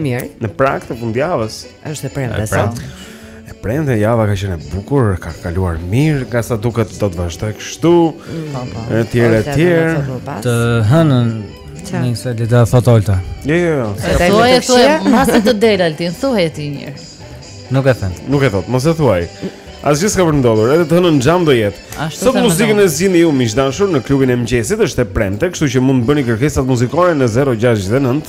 Mirë. Në prag të fundjavës. Është e premte sa. E premte java ka qenë e bukur, ka kaluar mirë, me sa duket do të vazhdoj kështu. Po po. Etj etj. Të hënën Nëse le të thotë Olta. Jo, jo, jo. Sa do të thotë, mos e të del Altin, thuaj ti një herë. Nuk e them. Nuk e thot, mos e thuaj. Asgjë s'ka për ndodhur, edhe të hënën xham do jetë. Sot muzikën e zgjidhni ju miq të dashur në klubin e mëngjesit, është e premte, kështu që mund të bëni kërkesat muzikore në 069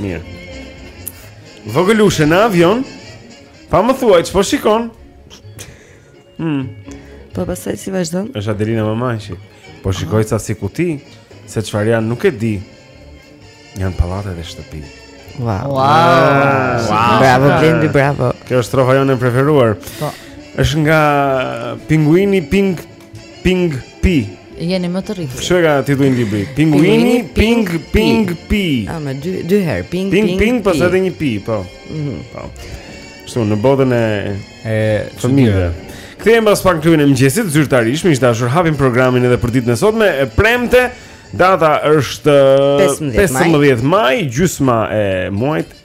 Mirë. Vogëlushe në avion, pa më thuaj çfarë shikon. Hm. Po pastaj si vazhdon? Është Adelina Mamaqi. Po shikoj ca si kuti, se çfarë janë nuk e di. Janë pallate dhe shtëpi. Wow. Wow. wow. Bravo Blendi, bravo. Kjo është strofa jonë e preferuar. Po. Është nga pinguini Ping Ping Pi. Jeni më të rritur. Kështu e ka titullin libri. Pinguini Ping Ping Pi. Ah, me dy dy herë Ping Ping. Ping Ping pas edhe një pi, po. Mhm. Po. Kështu në botën e e fëmijëve. Kthehemi pas pak në klubin e mëngjesit, zyrtarisht miq të dashur, hapim programin edhe për ditën e sotme, e premte. Data është 15 maj, gjysma e muajit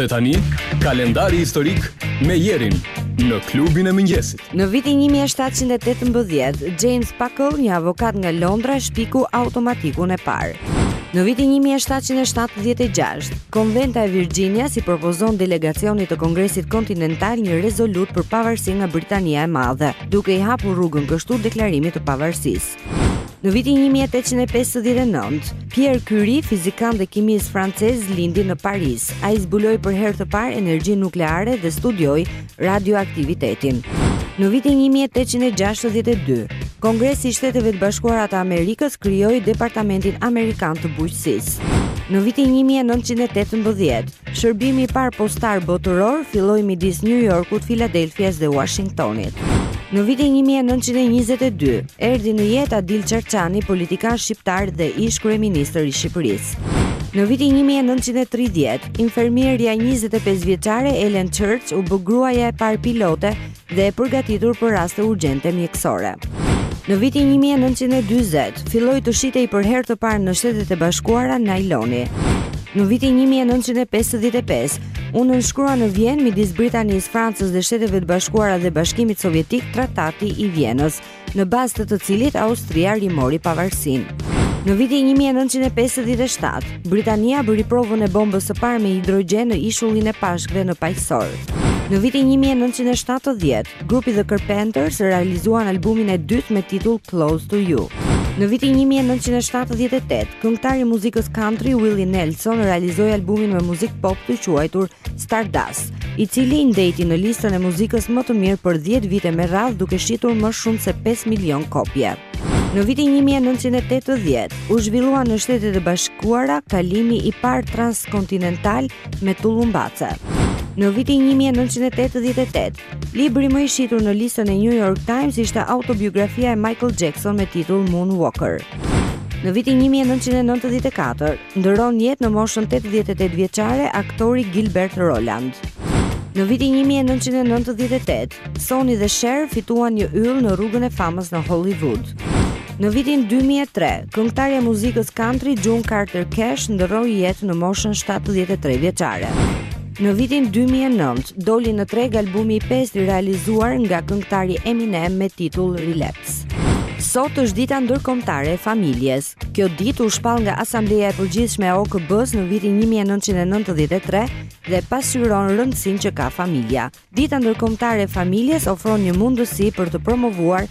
Dhe tani, kalendari historik me Jerin në klubin e mëngjesit. Në vitin 1718, James Puckle, një avokat nga Londra, shpiku automatikun e parë. Në vitin 1776, Konventa e Virginias i propozon delegacionit të Kongresit Kontinental një rezolutë për pavarësi nga Britania e Madhe, duke i hapur rrugën kështu deklarimit të pavarësisë. Në vitin 1859, Pierre Curie, fizikan dhe kimist francez, lindi në Paris. Ai zbuloi për herë të parë energjinë nukleare dhe studioi radioaktivitetin. Në vitin 1862, Kongresi i Shteteve të Bashkuara të Amerikës krijoi Departamentin Amerikan të Bujqësisë. Në vitin 1918, Shërbimi i parë postar botëror filloi midis New Yorkut, Filadelfias dhe Washingtonit. Në vitin 1922 erdhi në jetë Adil Çarçani, politikan shqiptar dhe ish kryeministër i Shqipërisë. Në vitin 1930, infermierja 25 vjeçare Ellen Church u bë gruaja e parë pilote dhe e përgatitur për raste urgjente mjekësore. Në vitin 1940, filloi të shitej për herë të parë në Shtetet e Bashkuara najloni. Në vitin 1955, u nënshkrua në Vjenë midis Britanisë, Francës dhe Shteteve të Bashkuara dhe Bashkimit Sovjetik Traktati i Vjenës, në bazë të të cilit Austria rimori pavarësinë. Në vitin 1957, Britania bëri provën e bombës së parë me hidrogjen në ishullin e Pashkëve në Paqësor. Në vitin 1970, grupi The Carpenters realizuan albumin e dytë me titull Close to You. Në vitin 1978, këngëtari i muzikës country Willie Nelson realizoi albumin me muzikë pop të quajtur Stardust, i cili ndejti në listën e muzikës më të mirë për 10 vite me radhë duke shitur më shumë se 5 milion kopje. Në vitin 1980 u zhvillua në Shtetet e Bashkuara kalimi i parë transkontinental me tullumbace. Në vitin 1988, Libri më i shitur në listën e New York Times ishte autobiografia e Michael Jackson me titull Moonwalker. Në vitin 1994, ndërron jetë në moshën 88 vjeçare aktori Gilbert Roland. Në vitin 1998, Sonny dhe Cher fituan një yll në rrugën e famës në Hollywood. Në vitin 2003, këngëtarja e muzikës country June Carter Cash ndërroi jetë në moshën 73 vjeçare. Në vitin 2009 doli në treg albumi i pestë i realizuar nga këngëtari Eminem me titull Relapse. Sot është dita ndërkombëtare e familjes. Kjo ditë u shpall nga Asambleja e Përgjithshme e OKB-së në vitin 1993 dhe pasqyron rëndësinë që ka familja. Dita ndërkombëtare e familjes ofron një mundësi për të promovuar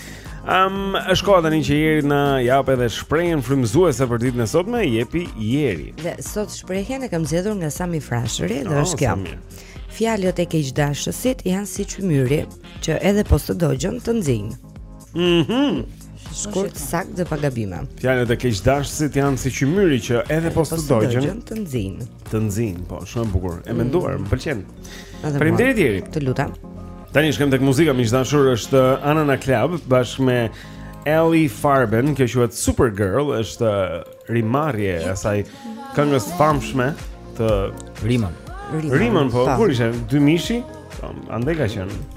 Um, është koha tani që Jeri të na japë edhe shprehjen frymëzuese për ditën e sotme, jepi Jeri. Dhe sot shprehjen e kam zgjedhur nga Sami Frashëri dhe oh, është kjo. Fjalët e keqdashësit janë si qymyri, që edhe po së dogjon të nxin. Mhm. Mm Shkurt saktë dhe pa gabime. Fjalët e keqdashësit janë si qymyri që edhe po s'të dogjën të nxijnë. Të nxijnë, po, shumë bukur. E menduar, mm. më pëlqen. Faleminderit Jeri. Të lutem. Tani shkojmë tek muzika, miq dashur, është Anna Naklab bashkë me Alle Farben, kjo quhet Supergirl, është rimarrje e asaj këngës së famshme të Reamonn. Reamonn po, kur ishte? Dy mijë e dyshi? Po, andej ka qenë.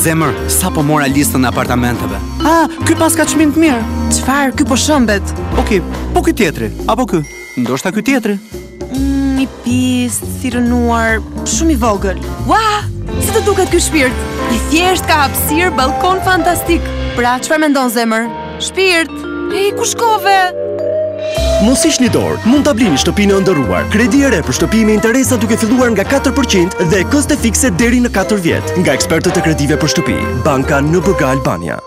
Zemër, sapo mora listën e apartamenteve. Ah, ky paska çmim të mirë. Çfarë? Ky po shembet. Okej, okay, po ky tjetri, apo ky? Ndoshta ky tjetri. Mm, i pistë, i rrënuar, shumë i vogël. Ua, si të duket ky shpirt? I thjeshtë ka hapësirë, ballkon fantastik. Pra, çfarë mendon zemër? Shpirt, ej ku shkove? Mos hiqni dorë, mund ta blini shtëpinë e ëndërruar. Kredi e re për shtëpi me interesa duke filluar nga 4% dhe këste fikse deri në 4 vjet. Nga ekspertët e kredive për shtëpi, Banka NBG Albania.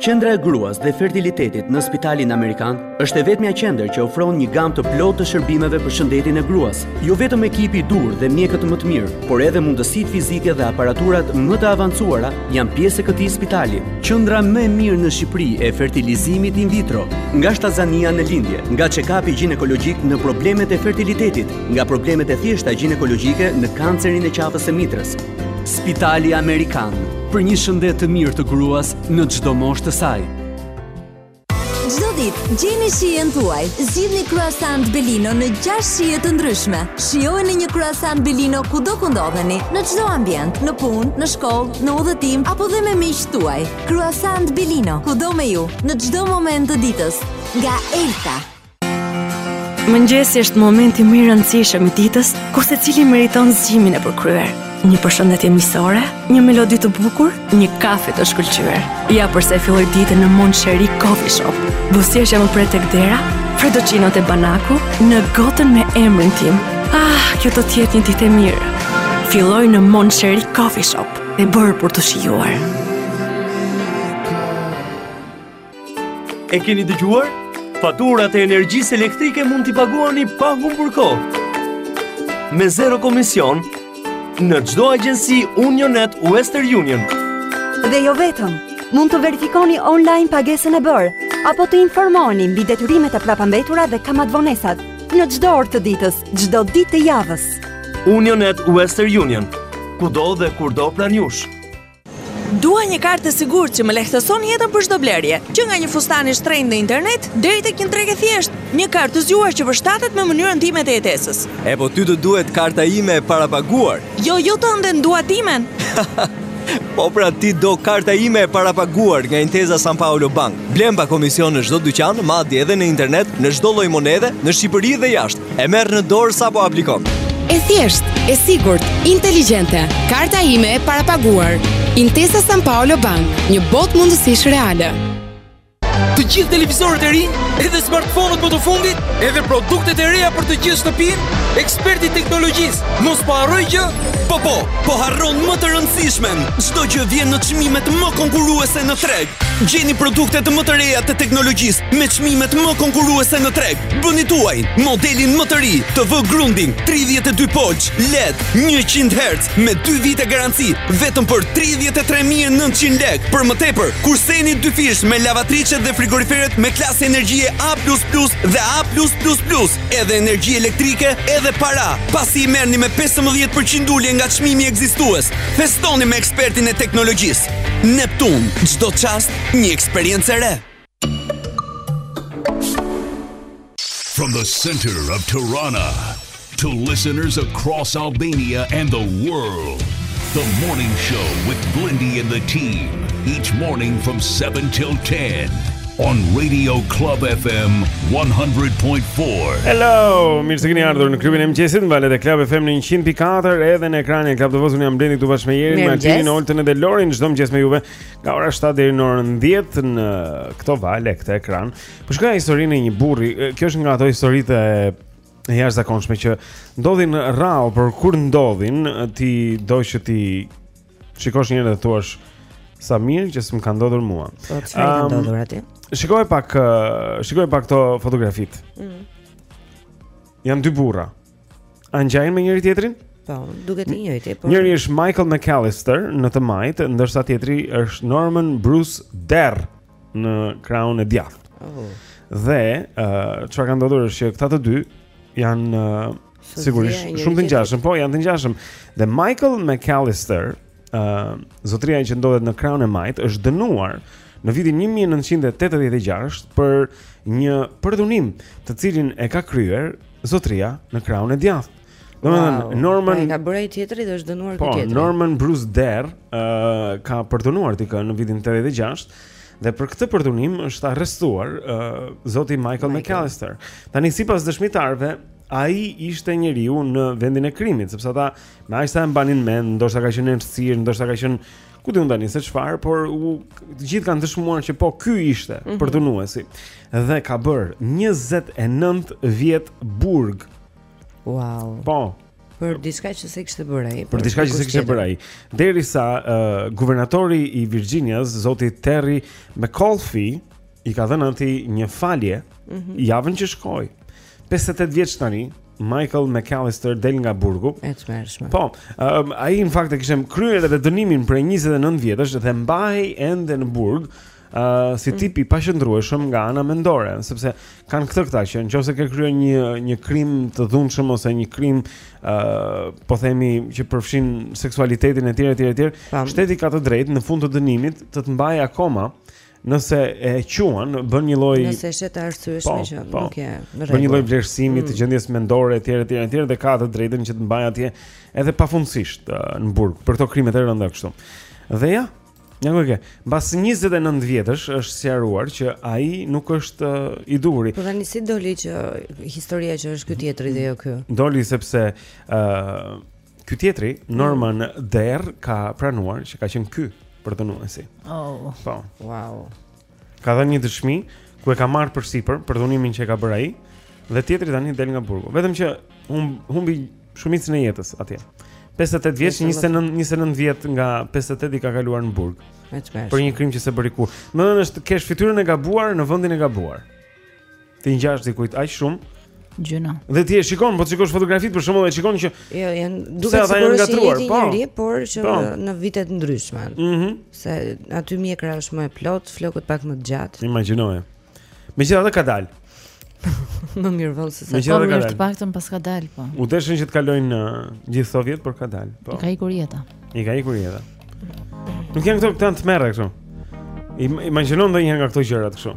Qendra e gruas dhe fertilitetit në spitalin Amerikan Është e vetmja qendër që ofron një gamë të plotë të shërbimeve për shëndetin e gruas. Jo vetëm ekipi i duhur dhe mjekët më të mirë, por edhe mundësitë fizike dhe aparaturat më të avancuara janë pjesë e këtij spitali. Qendra më e mirë në Shqipëri e fertilizimit in vitro, nga shtatzënia në lindje, nga çekapi gjinekologjik në problemet e fertilitetit, nga problemet e thjeshta gjinekologjike në kancerin e qafës së mitrës. Spitali Amerikan, për një shëndet të mirë të gruas në çdo moshë të saj. Çdo ditë gjeni shijen tuaj. Zgjidhni croissant Belino në 6 shije të ndryshme. Shijojeni një croissant Belino kudo ku ndodheni, në çdo ambient, në punë, në shkollë, në udhëtim apo dhe me miqtë tuaj. Croissant Belino, kudo me ju, në çdo moment të ditës. Nga Elta. Mëngjesi është momenti më i rëndësishëm i ditës ku secili meriton zgjimin e përkryer. Një përshëndetje miqësore, një melodi të bukur, një kafe të shkëlqyer. Ja përse filloj ditën në Mon Cheri Coffee Shop. Buzëqeshja më pret tek dera, fredoçino te banaku në gotën me emrin tim. Ah, kjo do të jetë një ditë e mirë. Filloj në Mon Cheri Coffee Shop, e bërë për t'u shijuar. E keni dëgjuar? Faturat e energjisë elektrike mund t'i paguani pa humbur kohë. Me zero komision në çdo agjenci UnionNet Western Union. Dhe jo vetëm, mund të verifikoni online pagesën e bërë apo të informoheni mbi detyrimet e prapambetura dhe kamatëvonesat në çdo orë të ditës, çdo ditë të javës. UnionNet Western Union. Kudo dhe kurdo pranë jush. Dua një kartë të sigurtë që më lehtëson jetën për çdo blerje, që nga një fustan i shtrenjtë në internet deri tek një drekë e thjeshtë, një kartë të zgjuar që përshtatet me mënyrën time të jetesës. E po ty të duhet karta ime e parapaguar. Jo, jo tënden, dua timen. Po pra ti do karta ime e parapaguar nga Intesa Sanpaolo Bank. Blen pa komision në çdo dyqan, madje edhe në internet, në çdo lloj monedhe, në Shqipëri dhe jashtë. E merr në dorë sapo aplikon. E thjeshtë, e sigurt, inteligjente. Karta ime e parapaguar. Intesa Sanpaolo Bank, një botë mundësish reale. Të gjithë televizorët e rinj, edhe smartphone-ët më të fundit, edhe produktet e reja për të gjithë shtëpinë, eksperti i teknologjisë, mos po harroj gjë? Po po, po harron më të rëndësishmen. Çdo gjë vjen në çmimet më konkurruese në treg. Gjeni produktet më të reja të teknologjisë me çmimet më konkurruese në treg. Bëni tuajin, modelin më të ri, TV Grundig, 32 polsh, LED, 100 Hz, me 2 vite garanci, vetëm për 33.900 lekë, për më tepër, kurseni dyfish me lavatriçet dhe frigoriferet me klasë energjie A++ dhe A+++, edhe energji elektrike, edhe para, pasi i merrni me 15% ulje nga çmimi ekzistues, festoni me ekspertin e teknologjisë. Neptun, çdo çast, një eksperiencë e re. From the center of Tirana to listeners across Albania and the world. The morning show with Blendi and the team each morning from 7 till 10 on Radio Club FM 100.4. Hello, mirë se keni ardhur në klubin e mëngjesit, në valët e Club FM në 100.4 edhe në ekranin e Club TV-s. Unë jam Blendi këtu bashkë me Jerin, me Altin, Oltën dhe Lorin, çdo mëngjes me juve. Nga ora 7 deri në orën 10 në këto valë, këtë ekran. Po shikoja historinë e një burri. Kjo është nga ato historitë e e jashtëzakonshme që ndodhin rrallë, por kur ndodhin ti do që t'i shikosh njëherë dhe thua sa mirë që s'më ka ndodhur mua. Po çfarë ka um, ndodhur aty? Shikoji pak, shikoji pak këto fotografitë. Mm. Jan dy burra. A ngjajnë me njëri-tjetrin? Po, duket i njëjti. Po. Njëri është Michael McAllister në të majtë, ndërsa tjetri është Norman Bruce Derr në krahun e djathtë. Oh. Dhe uh, çfarë uh, ka ndodhur është që këta të dy janë uh, sigurisht shumë të ngjashëm, po janë të ngjashëm. Dhe Michael McAllister ë uh, zotëria që ndodhet në krahun e majtë është dënuar në vitin 1986 për një përdhunim të cilin e ka kryer zotëria në krahun e djathtë. Domethënë wow. Norman ka bërë ai tjetri dhe është dënuar po, tjetri. Po Norman Bruce Derr ë uh, ka përdhunuar dikë në vitin 86 dhe për këtë përdhunim është arrestuar uh, zoti Michael, Michael. McAllister. Tani sipas dëshmitarëve, ai ishte njeriu në vendin e krimit, sepse ata Me aq sa e mbanin mend, ndoshta ka qenë errësirë, ndoshta ka qenë ku di unë tani se çfarë, por të gjithë kanë dëshmuar që po ky ishte mm -hmm. përdhunuesi. Dhe ka bërë 29 vjet burg. Wow. Po. Për diçka që s'e kishte bërë ai. Për diçka që s'e kishte bërë ai. Derisa uh, guvernatori i Virginias, zoti Terry McAuliffe, i ka dhënë atij një falje mm -hmm. javën që shkoi. 58 vjeç tani, Michael McAllister del nga burgu. E tmerrshme. Po, um, ai në fakt e kishte kryer edhe dënimin prej 29 vjetësh dhe mbahej ende në burg. Uh, si mm. tip i paqëndrueshëm nga ana mendore, sepse kanë këtë këta që në qoftë se ke kryer një një krim të dhunshëm ose një krim ë uh, po themi që përfshin seksualitetin etj etj etj, shteti ka të drejtë në fund të dënimit të të mbajë akoma Nëse e quan, bën një lloj Nëse është e arsyeshme po, që po, nuk je në rregull. Bën një lloj vlerësimi mm. të gjendjes mendore etj etj etj dhe ka të drejtën që të të mbajë atje edhe pafundësisht në burg për këto krimet e rënda kështu. Dhe ja, ja ku e ke. Mbas 29 vjetësh është sqaruar që ai nuk është i duhuri. Po tani si doli që historia që është ky tjetri dhe jo ky. Doli sepse ë uh, Ky tjetri, Norman Der, ka pranuar që ka qenë ky përdhunuesi. Oh. Po. Wow. Ka dhënë një dëshmi ku e ka marrë përsipër përdhunimin që e ka bërë ai dhe tjetri tani del nga burgu. Vetëm që hum, humbi shumicën e jetës atje. 58 vjeç, 29 29 vjet nga 58 i ka kaluar në burg. Për një krim që s'e bëri kurrë. Domethënë është të kesh fytyrën e gabuar në vendin e gabuar. Ti ngjash dikujt aq shumë. Gjynah. Dhe ti e shikon, po shikosh fotografitë për shembull, e shikon që jo, janë duke të sigurisht si jetë po. njëri, por që po. në vite të ndryshme. Mhm. Mm se aty mjekra është më e plot, flokët pak më të gjatë. Imagjinoje. Megjithatë ka dal. më mirë vonë sesa. Megjithatë po, ka dal. Të paktën pas ka dal, po. U desh që të kalojnë në uh, gjithë këto vite, por ka dal, po. Ka ikur jeta. I ka ikur jeta. Nuk janë këto këta të merre këtu. Imagjino ndonjëherë nga këto gjëra këtu.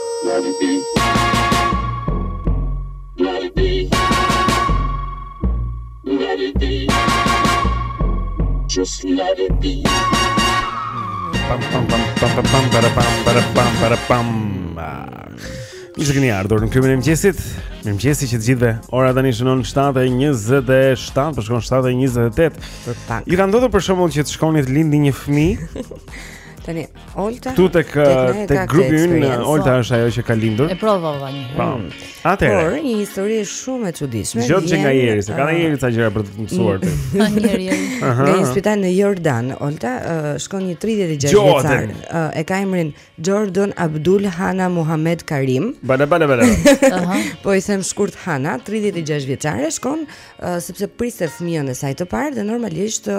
ardhur në klubin e mëngjesit. Mirëmëngjesi që të gjithëve. Ora tani shënon 7:27, po shkon 7:28. Ju ka ndodhur për shembull që të shkoni të lindni një fëmijë? Tani, Olta. Këtu tek tek grupi ynë Olta është ajo që ka lindur. E provova një. Po. Mm. Atëherë. Por një histori shumë e çuditshme. Jo që nga ieri, se kanë ieri ca gjëra për të mësuar ti. Njëri. Në një spital në Jordan, Olta shkon një 36 vjeçare. E ka emrin Jordan Abdul Hana Muhammed Karim. Bala bala bala. Aha. Po i them shkurt Hana, 36 vjeçare, shkon sepse priste fëmijën e saj të parë dhe normalisht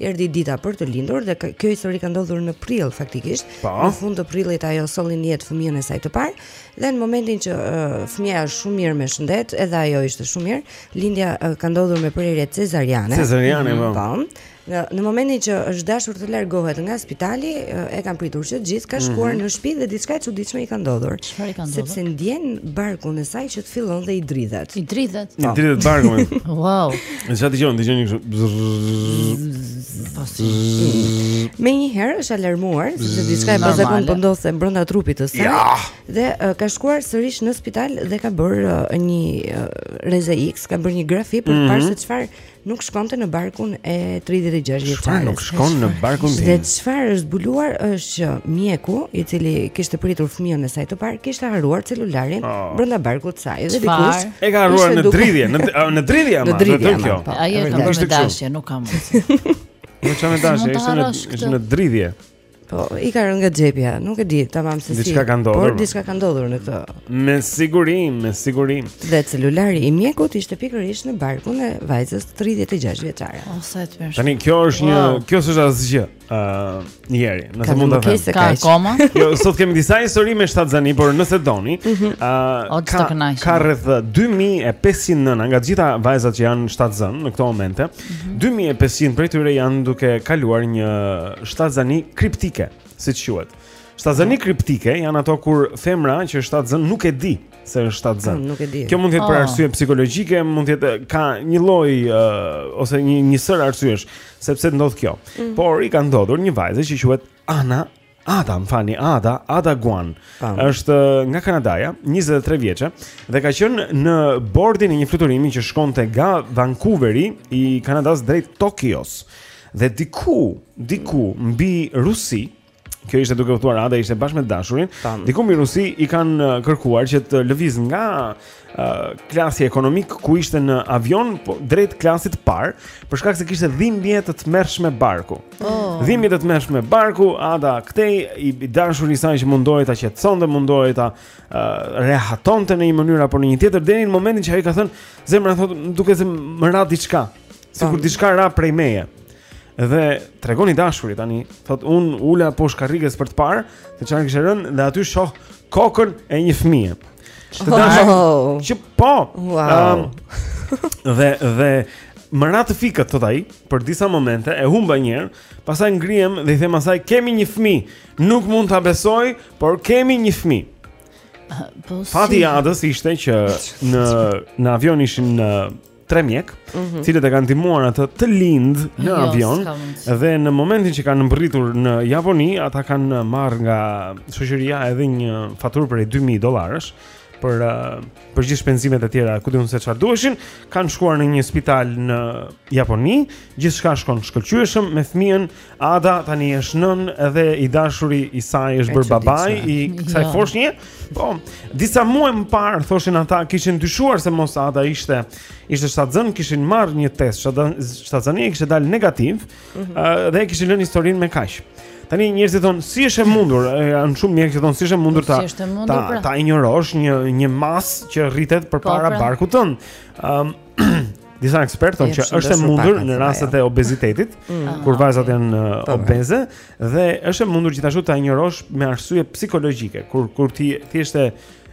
Erdhi dita për të lindur dhe kjo histori ka ndodhur në prill faktikisht. Pa. Po. Në fund të prillit ajo solli në jetë fëmijën e saj të parë dhe në momentin që uh, fëmija është shumë mirë me shëndet, edhe ajo ishte shumë mirë, lindja uh, ka ndodhur me prerje cezariane. Cezariane, mm -hmm. po. Në, në momentin që është dashur të largohet nga spitali, e kanë pritur që të gjithë, ka shkuar mm -hmm. në shtëpi dhe diçka e çuditshme i ka ndodhur. Çfarë ka ndodhur? Sepse ndien barkun e saj që të fillon dhe i dridhet. I dridhet. I dridhet barku. Wow. Ne sa dëgjon, dëgjon një kështu. Menjëherë është alarmuar se diçka e pazakontë po ndodhte brenda trupit të saj dhe ka shkuar sërish në spital dhe ka bërë një rreze X, ka bërë një grafi për të mhm. parë se çfarë Nuk shkonte në barkun e 36 vjeçares. Çfarë nuk shkon në barkun tim? Dhe çfarë është zbuluar është që mjeku, i cili kishte pritur fëmijën e saj të parë, kishte harruar celularin oh. brenda barkut të saj dhe dikush e ka harruar në dridhje, në në dridhje ama, në dridhje kjo. Ai është me dashje, nuk ka. Ça me dashje, është në dridhje. Po, i ka rënë nga xhepja, nuk e di tamam se si. Diçka ka ndodhur. Por diçka ka ndodhur në këtë. Me siguri, me siguri. Dhe celulari i mjekut ishte pikërisht në barkun e vajzës 36 vjeçare. O sa e tmerrshme. Tani kjo është një, wow. kjo s'është asgjë. Ëh, uh, njëri, nëse mund ta them. Ka akoma? Jo, sot kemi disa histori me shtatzani, por nëse doni, ëh, mhm. uh, ka ka rreth 2500 nëna nga të gjitha vajzat që janë shtatzënë në këto momente. 2500 prej tyre janë duke kaluar një shtatzani kriptike, siç quhet. Shtatzani mhm. kriptike janë ato kur femra që është shtatzënë nuk e di se është shtatzënë. Mm, nuk e di. Kjo mund të jetë për ah. arsye psikologjike, mund të jetë ka një lloj uh, ose një një sërë arsyesh sepse ndodh kjo. Mm. Por i ka ndodhur një vajze që quhet Ana Ada, më falni, Ada, Ada Guan. Tam. Është uh, nga Kanadaja, 23 vjeçe dhe ka qenë në bordin e një fluturimi që shkonte nga Vancouveri i Kanadasë drejt Tokios. Dhe diku, diku mbi Rusi, kjo ishte duke udhëtuar Ada ishte bashkë me të dashurin, Tam. diku mbi Rusi i kanë uh, kërkuar që të lëvizë nga klasi ekonomik ku ishte në avion po drejt klasit të parë për shkak se kishte dhimbje të tmerrshme barku. Oh. Dhimbje të tmerrshme barku, Ada këtej i dashuri i saj që mundohej ta qetësonte, mundohej ta uh, rehatonte në një mënyrë apo në një tjetër deri në momentin që ai ka thënë, zemra thotë, duket se më ra diçka, sikur po. diçka ra prej meje. Dhe tregon i dashuri tani, thotë u ula poshtë karriges për të parë, se çfarë kishte rënë dhe aty shoh kokën e një fëmije. Të dashur. Oh. Që po. Wow. Um, dhe dhe më ra të fikët thotë ai për disa momente e humba një herë, pastaj ngrihem dhe i them asaj kemi një fëmijë, nuk mund ta besoj, por kemi një fëmijë. Po. Fati i Adës ishte që në në avion ishin në tre mjekë, mm -hmm. të cilët e kanë ndihmuar atë të lindë në jo, avion dhe në momentin që kanë mbërritur në Japoni, ata kanë marrë nga shoqëria edhe një faturë prej 2000 dollarësh për uh, për gjithë shpenzimet e tjera, ku di unë se çfarë duheshin, kanë shkuar në një spital në Japoni, gjithçka shkon shkëlqyeshëm me fëmijën, Ada tani është nënë dhe i dashuri i saj është bërë babai i kësaj foshnje. Po, disa muaj më parë thoshin ata kishin dyshuar se mos Ada ishte ishte shtatzënë, kishin marrë një test shtatzënie, kishte dalë negativ mm -hmm. dhe kishin lënë historinë me kaq. Tani njerëzit thonë si është e mundur, janë shumë mjekë që thonë si është e mundur ta si mundur, ta, pra. ta injorosh një një masë që rritet përpara po, pra. barkut tënd. Ëm um, disa ekspertë thonë që është e mundur në rastet e obezitetit, mm. ah, kur vajzat janë uh, po, po. obeze dhe është e mundur gjithashtu ta injorosh me arsye psikologjike, kur kur ti thjesht e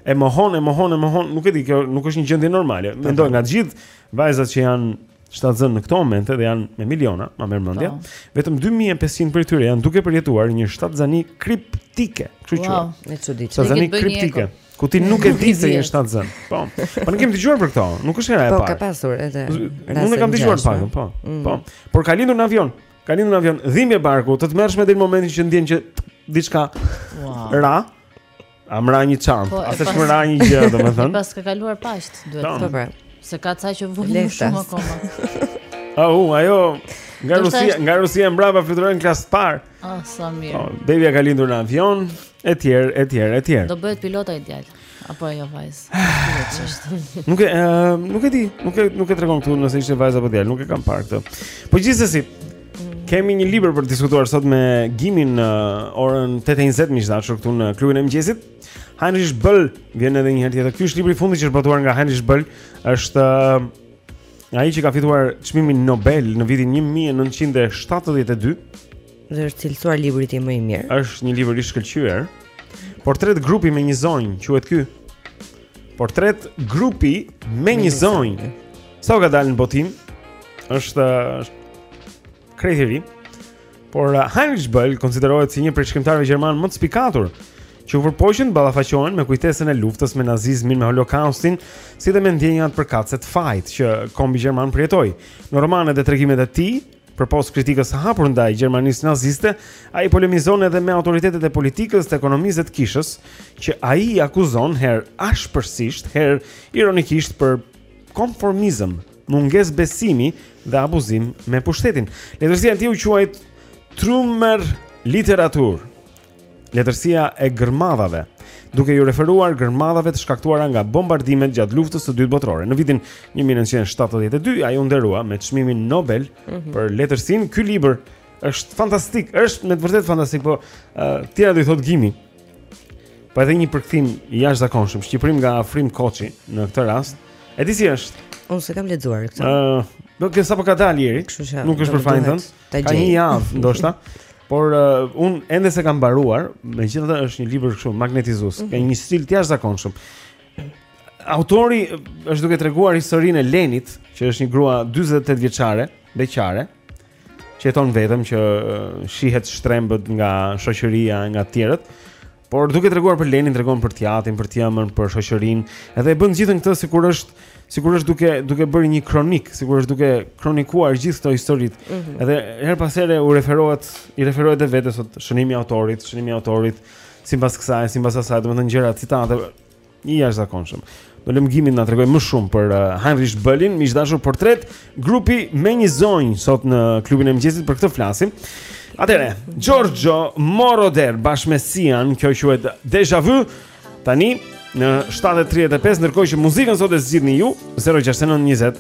e mohon, e mohon, e mohon, nuk e di, kjo nuk është një gjendje normale. Po, Mendo, nga të gjithë vajzat që janë shtatzën në këto momente dhe janë me miliona, ma merr mendja. Vetëm 2500 prej tyre janë duke përjetuar një shtatzani kriptike, kështu që. Wow, e çuditshme. Shtatzani kriptike. Ku ti nuk e di se je shtatzën. Po. Po ne kemi dëgjuar për këto. Nuk është hera e parë. Po ka pasur edhe. Unë e kam dëgjuar pak, po. Mm. Po. Por ka lindur në avion. Ka lindur në avion dhimbje barku, të tmerrshme deri në momentin që ndjen që diçka ra. A më ra një çantë, po, a se më ra një gjë, domethënë. Pra ka kaluar paq, duhet të thotë. Po, se ka ca që vuajnë shumë akoma. Au, ajo nga Rusia, nga Rusia mbrapa fluturoi në klasë parë. Ah, sa mirë. Po, bebia ka lindur në avion. Etj, etj, etj. Do bëhet pilot ai djalë apo ajo vajzë? Nuk e nuk e di, nuk e nuk e tregon këtu nëse ishte vajzë apo djalë, nuk e kam parë këtë. Po gjithsesi, Kemi një libër për të diskutuar sot me Gimin në uh, orën 8:20 miq të dashur këtu në klubin e mëngjesit. Heinrich Böll vjen edhe një herë tjetër. Ky është libri i fundit që është botuar nga Heinrich Böll. Është uh, ai që ka fituar çmimin Nobel në vitin 1972. Dhe është cilësuar libri i tij më i mirë. Është një libër i shkëlqyer. Portret grupi me një zonjë, quhet ky. Portret grupi me një zonjë. Sapo ka dalë në botim? Është krejt i ri. Por uh, Heinrich Böll konsiderohet si një prej shkrimtarëve gjermanë më të spikatur që u përpoqën të ballafaqohen me kujtesën e luftës me nazizmin, me holokaustin, si dhe me ndjenjat përkatëse të fajit që kombi gjerman përjetoi. Në romanet e tregimet e tij, Përpos kritikës së hapur ndaj Gjermanisë naziste, ai polemizon edhe me autoritetet e politikës, të ekonomisë dhe të kishës, që ai i akuzon herë ashpërsisht, herë ironikisht për konformizëm, mungesë besimi dhe abuzim me pushtetin. Letërsia e tij u quajt Trümmerliteratur. Letërsia e gërmadhave duke iu referuar gërmadhave të shkaktuara nga bombardimet gjatë luftës së dytë botërore. Në vitin 1972 ai u nderua me çmimin Nobel mm -hmm. për letërsinë. Ky libër është fantastik, është me të vërtetë fantastik, po uh, të tjerat do i thotë Gimi. Po edhe një përkthim i jashtëzakonshëm, shqiprim nga Afrim Koçi në këtë rast. E di si është? Unë s'e kam lexuar këtë. Ëh, uh, do të sapo ka dalë i ri. Nuk është për fajin tënd. Ta gjej. Ka një javë ndoshta. Por uh, unë ende s'e kam mbaruar, megjithatë është një libër kështu magnetizues, mm -hmm. ka një stil të jashtëzakonshëm. Autori është duke treguar historinë e Lenit, që është një grua 48 vjeçare, beqare, që jeton vetëm që shihet shtrembër nga shoqëria, nga të tjerët. Por duke treguar për Lenin, tregon për teatrin, për temën, për shoqërinë, edhe e bën gjithën këtë sikur është sikur është duke duke bërë një kronikë, sikur është duke kronikuar gjithë këto historitë. Mm -hmm. Edhe herë pas here u referohet, i referohet edhe vetes si shënimi i autorit, shënimi i autorit, sipas kësaj, sipas asaj, domethënë gjëra citate Një i jashtëzakonshëm. Do Lëngimi na tregojë më shumë për uh, Heinrich Böllin, miq të dashur, Portret grupi me një zonjë sot në klubin e mëngjesit për këtë flasim. Atëherë, Giorgio Moroder bashkë me Sian, kjo quhet Deja Vu. Tani në 7:35 ndërkohë që muzikën sot e zgjidhni ju 069 20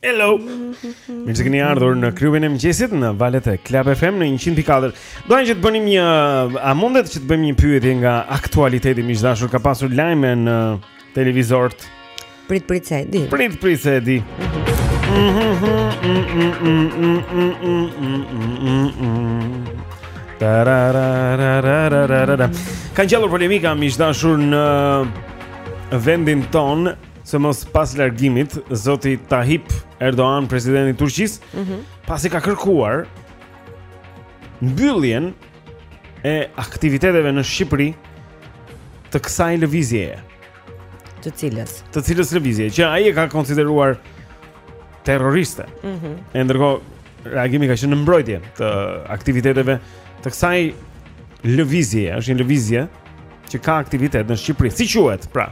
Hello. Mirë se keni ardhur në klubin e mëngjesit në valët e Club FM në 100.4. Doja që të bënim një a mundet që të bëjmë një pyetje nga aktualiteti miq të dashur ka pasur lajme në televizor. Prit prit se e di. Prit prit se e di. Kanë ngjallur polemika miq të dashur në vendin tonë sidomos pas largimit zoti Tayyip Erdogan, presidenti i Turqisë, mm -hmm. pasi ka kërkuar mbylljen e aktiviteteve në Shqipëri të kësaj lëvizjeje. Të cilës? Të cilës lëvizjeje që ai e ka konsideruar terroriste. Mhm. Mm e ndërkohë reagimi ka qenë në mbrojtje të aktiviteteve të kësaj lëvizjeje, është një lëvizje që ka aktivitet në Shqipëri. Si quhet? Pra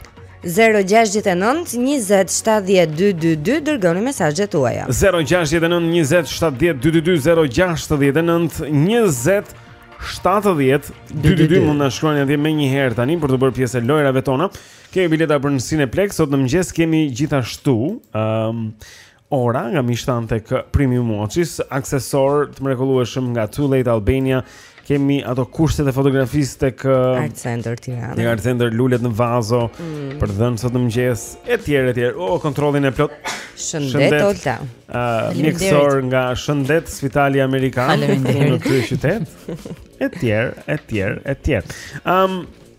0-6-9-27-12-22 Dërgoni mesazhet tuaja 0-6-9-27-12-22 0-6-9-27-12-22 Mund na shkruani atje menjëherë tani Për t'u bërë pjesë e lojrave tona Kemi bileta për në Cineplexx Sot në mëngjes kemi gjithashtu um, Ora nga mishtan tek Premium Watches, aksesorë të mrekullueshëm nga Too Late Albania. Kemi ato kushtet e fotografisë tek Art Center Tirana. Në Art Center lulet në vazo mm. për të dhënë sot në mëngjes etj etj. O oh, kontrollin e plotë. Shëndet Olta. Ëh, uh, mjekësor nga Shëndet Spitali Amerikan në kryeqytet. Etj, etj, etj. Ëm um,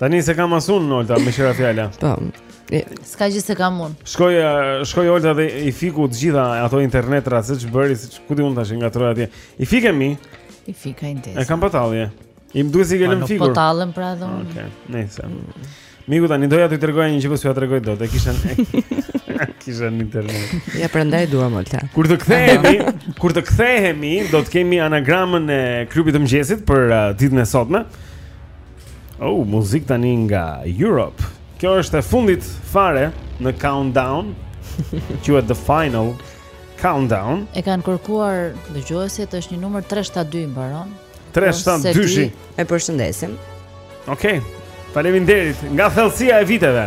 Tani s'e kam as unë Olta meqë ra fjala. Po. S'ka gjë se kam unë. Shkoi shkoi Olta dhe i fiku të gjitha ato internet rracë që bëri siç ku ti un tash nga troja atje. I fike mi. I fika internetin. E kam pa tallje. I më duhet si gjelëm po, fikur. Po tallem pra edhe. Okej, nejse. Miku tani doja të tregoj një gjë që s'u tregoj dot. E kisha kisha në internet. Ja prandaj dua Oltën. Kur të kthehemi, kur të kthehemi, do të kemi anagramën e klubit të mëngjesit për uh, ditën e sotme. Oh, muzikë tani nga Europe. Kjo është e fundit fare në countdown. Quhet The Final Countdown. E kanë kërkuar dëgjuesit, është një numër 372 i mbaron. 372. E përshëndesim. Okej. Faleminderit nga thellësia e viteve.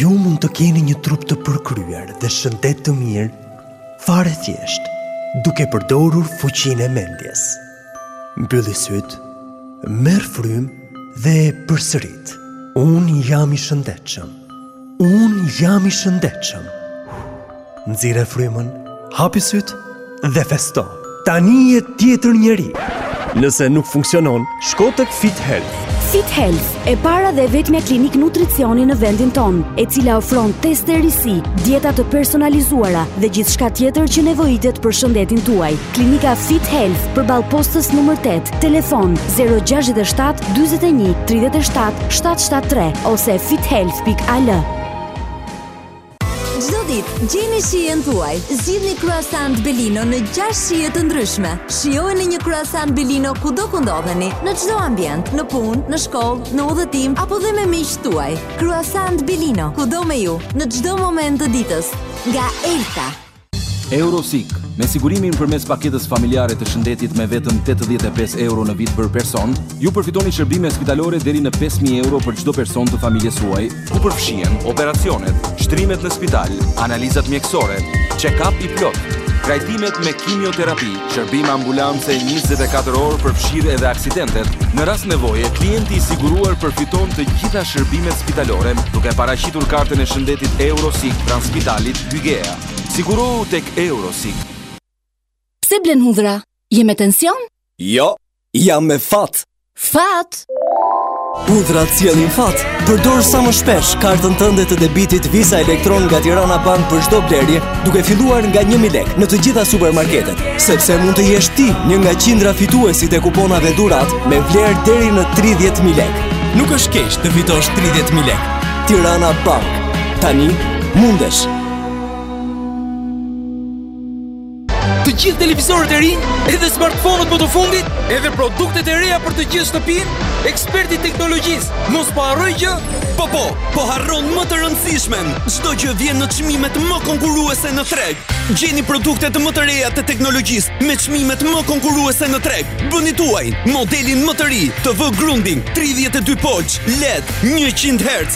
Ju mund të keni një trup të përkryer dhe shëndet të mirë, fare thjesht, duke përdorur fuqinë e mendjes. Mbylli sytë, merr frymë dhe përsërit, unë jam i shëndetshëm. Unë jam i shëndetshëm. Nxirre frymën, hapi sytë dhe festo. Tani je tjetër njeri. Nëse nuk funksionon, shko tek Fit Health. Fit Health, e para dhe e vetmja klinikë nutricioni në vendin tonë, e cila ofron teste risi, dieta të personalizuara dhe gjithçka tjetër që nevojitet për shëndetin tuaj. Klinika Fit Health, përballë postës numër 8, telefon 067 41 37 773 ose fithealth.al. Çdo ditë gjeni shijen tuaj. Zgjidhni croissant Belino në 6 shije të ndryshme. Shijoni një croissant Belino kudo ku ndodheni, në çdo ambient, në punë, në shkollë, në udhëtim apo dhe me miqtë tuaj. Croissant Belino, kudo me ju, në çdo moment të ditës. Nga Elta. Eurosig, me sigurimin përmes paketës familjare të shëndetit me vetëm 85 euro në vit për person, ju përfitoni shërbime spitalore deri në 5000 euro për çdo person të familjes suaj, ku përfshihen operacionet, shtrimet në spital, analizat mjekësore, check-up i plot, trajtimet me kimioterapi, shërbim ambulance 24 orë përfshirë edhe aksidentet. Në rast nevoje, klienti i siguruar përfiton të gjitha shërbimet spitalore, duke paraqitur kartën e shëndetit Eurosig pranë spitalit Hygeia. Sigurohu tek Eurosig. Pse blen hudhra? Je me tension? Jo, jam me fat. Fat? Hudhrat sjellin fat. Përdor sa më shpesh kartën tënde të debitit Visa Electron nga Tirana Bank për çdo blerje, duke filluar nga 1000 lekë në të gjitha supermarketet, sepse mund të jesh ti një nga qindra fituesit e kuponave dhuratë me vlerë deri në 30000 lekë. Nuk është keq të fitosh 30000 lekë. Tirana Bank. Tani mundesh. Të gjithë televizorët e rinj, edhe smartphone-ët më të fundit, edhe produktet e reja për të gjithë shtëpinë, eksperti i teknologjisë, mos po harroj gjë? Po po, po harron më të rëndësishmen. Çdo gjë vjen me çmimet më konkurruese në treg. Gjeni produktet më të reja të teknologjisë me çmimet më konkurruese në treg. Bëni tuajin modelin më të ri, TV Grundig 32 polç LED 100 Hz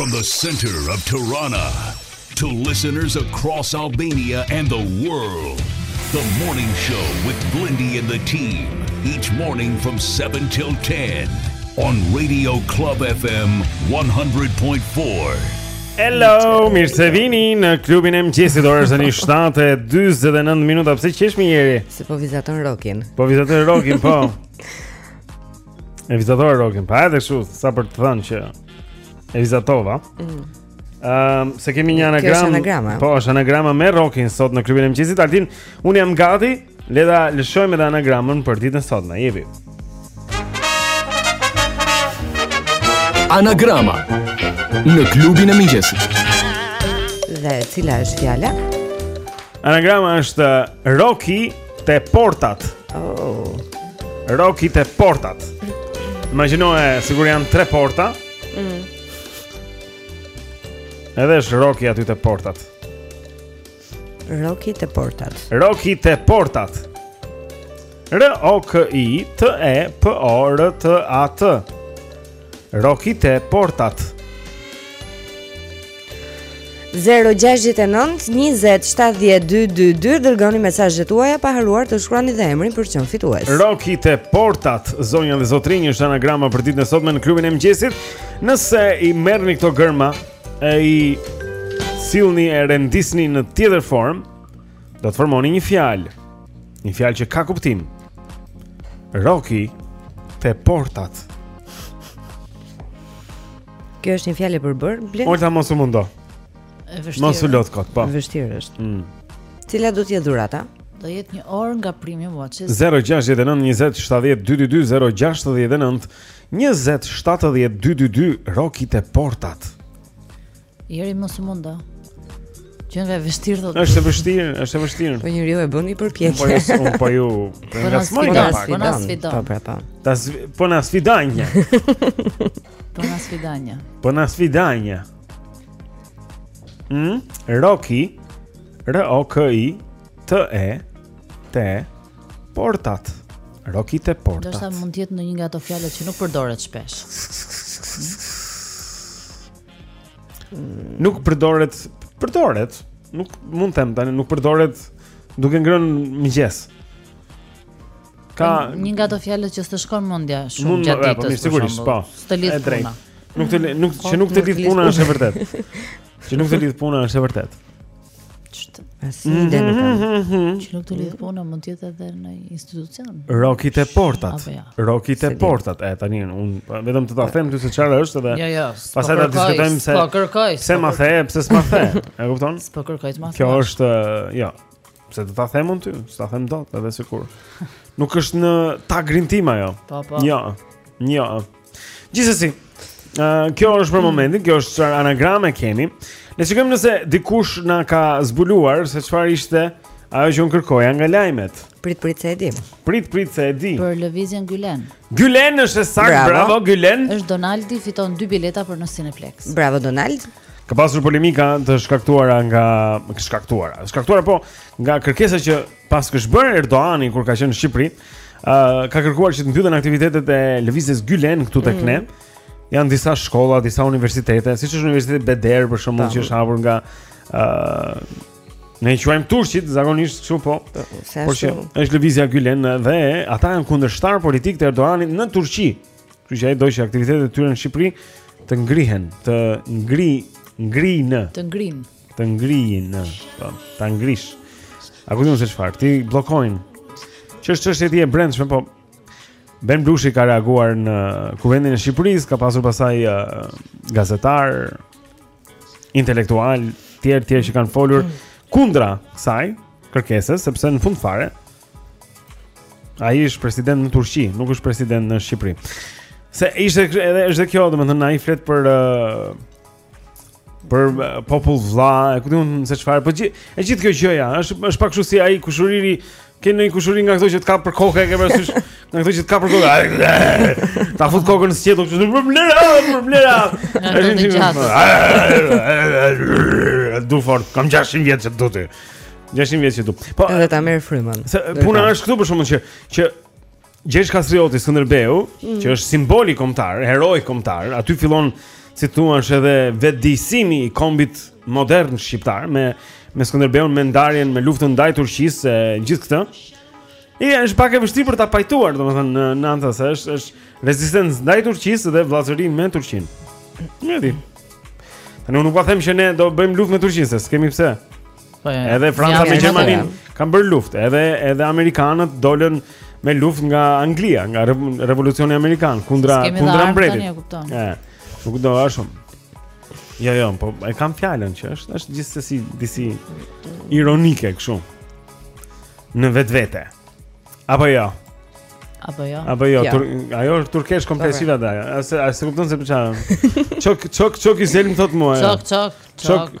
From the center of Tirana to listeners across Albania and the world. The morning show with Blendi and the team each morning from 7 till 10 on Radio Club FM 100.4. Hello, mirë se vini në klubin e mëngjesit. Ora është tani 7:49 minuta. Pse qesh mi Jeri? Se po vizaton Rokin. Po vizaton Rokin, po. E vizatova Rokin, po edhe ashtu, sa për të thënë që e vizatova. Mm. Um, se kemi një anagram. Kjo është anagrama. Po, është anagrama me Rokin sot në klubin e mëngjesit. Altin, unë jam gati. Le ta lëshojmë edhe anagramën për ditën e sotme. Jepi. Anagrama në klubin e mëngjesit. Dhe cila është fjala? Anagrama është Roki te portat. Oh. Roki te portat. Imagjinoje sikur janë tre porta. Mm. Edhe është Roki aty te portat. Roki te portat. Roki te portat. R O K I T E P O R T A T. Roki te portat. 0-6-9-20-70-2-2-2 Dërgoni mesazhet tuaja pa harruar të shkruani dhe emrin për të qenë fitues Roki te portat, zonja dhe zotërinj është anagrama për ditën e sotme në klubin e mëngjesit Nëse i merrni këto gërma e i sillni e rendisni në tjetër formë Do të formoni një fjalë. Një fjalë që ka kuptim. Roki te portat. Kjo është një fjalë e përbërë, Blend. Ojta mos u mundo. Është vështirë. Mos u lodh kot, po. Është vështirë është. Mm. Cila do të jetë dhurata? Do jetë një orë nga Primi Watches. 069 20 70 222 069 20 70 222 Roki te portat. Jeri mos u mundo. Qenka e vështirë thotë. Është e vështirë, është e vështirë. Po njeriu e bën një përpjekje. Po ju, unë po ju. Po na sfidon, po na sfidon. Po pra po. Ta po na sfidon. Po na sfidon. Po na sfidon. Hm? Roki R O K I T E T Portat. Roki te portat. Do të thotë mund të jetë ndonjë nga ato fjalët që nuk përdoret shpesh. Nuk përdoret, përdoret. Nuk mund të them tani, nuk përdoret duke ngrënë mëngjes. Ka një nga ato fjalët që s'të shkon mendja shumë mund, gjatë po, ditës. Sigurisht, po. S'të lidh puna. Nuk të nuk që nuk të lidh puna është e vërtetë. Që nuk të lidh puna është e vërtetë. Ç'të? Asnjë mhm. ide nuk kam. Që nuk të lidh puna mund të jetë edhe në institucion. Rrokit e portat. Jo? Rrokit e portat. E tani un vetëm të ta them ty se çfarë është edhe. Jo, jo. Pastaj ta diskutojmë se. Po kërkoj. Se ma the, pse s'ma the? E kupton? Po kërkoj të ma the. Kjo është, jo. Se do ta them unë ty? S'ta them dot, edhe sikur. Nuk është në tagrin tim ajo. Po, po. Jo. Jo. Gjithsesi, ë uh, kjo është për mm. momentin, kjo është çfarë anagrame kemi. Ne shikojmë nëse dikush na ka zbuluar se çfarë ishte ajo që un kërkoja nga lajmet. Prit prit se e di. Prit prit se e di. Për lëvizjen Gylen. Gylen është saktë, bravo. bravo Gylen. Është Donaldi fiton dy bileta për në Cineplex. Bravo Donald. Ka pasur polemika të shkaktuara nga të shkaktuara. Shkaktuara po nga kërkesa që Pas kërkesës që ka bërë Erdogani kur ka qenë në Shqipëri, uh, ka kërkuar që të mbyllen aktivitetet e lëvizjes Gylen këtu tek mm. ne. Jan disa shkolla, disa universitete, siç është Universiteti Beder për shembull që është hapur nga ë uh, Ne quajmë turqit zakonisht kështu po. po por që është lëvizja Gylen dhe ata janë kundërshtar politik të Erdoganit në Turqi. Kështu që ai do që aktivitetet e tyre në Shqipëri të ngrihen, të ngri ngrinë. Të ngrinë. Të ngrijnë, po, ta ngrish. E kupton se çfarë? T'i bllokojnë. Që është çështje e tij e brendshme, po Ben Blushi ka reaguar në Kuvendin e Shqipërisë, ka pasur pasaj uh, gazetar, intelektual, tjerë tjerë që kanë folur mm. kundra kësaj kërkesës, sepse në fund të fundit ai është president në Turqi, nuk është president në Shqipëri. Se ishte edhe është kjo, domethënë ai flet për uh, për eh, popull vlla, e kupton se çfarë, po gjithë e gjithë kjo gjëja, është është pak kështu si ai kushëriri, ke ndonjë kushëri nga këto që të kap për koke, e ke parasysh, nga këto që të kap për koke. Ta fut kokën në sqetull, kështu për blera, për blera. Është një gjë. Ah, t'du fort, kam 600 vjet që t'du ty. 600 vjet që t'du. Po edhe ta merr frymën. Puna është këtu për shembull që që Gjergj Kastrioti Skënderbeu, mm. që është simboli kombëtar, heroi kombëtar, aty fillon si të thuash edhe vetëdijësimi i kombit modern shqiptar me me Skënderbeun me ndarjen me luftën ndaj Turqisë e gjithë këtë. Është pak e vështirë për ta pajtuar, domethënë në në anë se është është rezistencë ndaj Turqisë dhe vllazëri me Turqinë. Nuk e di. Tani unë nuk po them që ne do bëjmë luftë me Turqinë, s'kemi pse. Po, edhe Franca me Gjermaninë kanë bërë luftë, edhe edhe amerikanët dolën me luftë nga Anglia, nga revolucioni amerikan kundra kundra mbretit. Ëh. Nuk do vesh shumë. Jo, jo, po e kam fjalën që është është gjithsesi disi ironike kështu. Në vetvete. Apo jo. Apo jo. Apo jo, tur, ajo është turkesh ekskluzive ajo. As as e kupton se për çfarë. Çok çok çok gyzel më thot mua. Çok çok çok.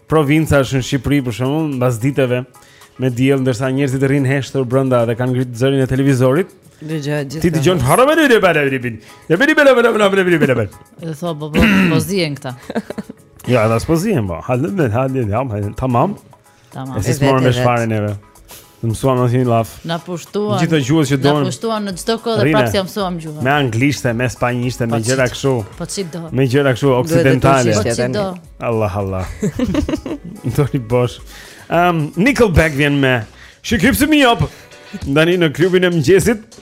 provincash në Shqipëri për shembull, mbas ditëve me diell ndërsa njerëzit rrinë heshtër brenda dhe kanë ngrit zërin e televizorit. Dëgjoj gjithë. Ti dëgjon harë me rrë bala rrë bin. Ne bëni bala bala bala bala bala bala. Dhe thua po po po zihen këta. Jo, ata s'po zihen po. Hallë me hallë jam tamam. Tamam. Është më me shfarën e vet. Ne s'mësuam as një llaf. Na pushtuan. Gjithë gjuhës që donë. Na pushtuan në çdo kohë dhe prapë s'ja mësuam gjuhën. Me anglishte, me spanjishte, me po gjëra kështu. Po si do. Me gjëra kështu oksidentale. Po si do. Allah Allah. Ndoni bosh. Ehm, um, Nickelback vjen me. She keeps me up. Ndajeni në klubin e mëngjesit.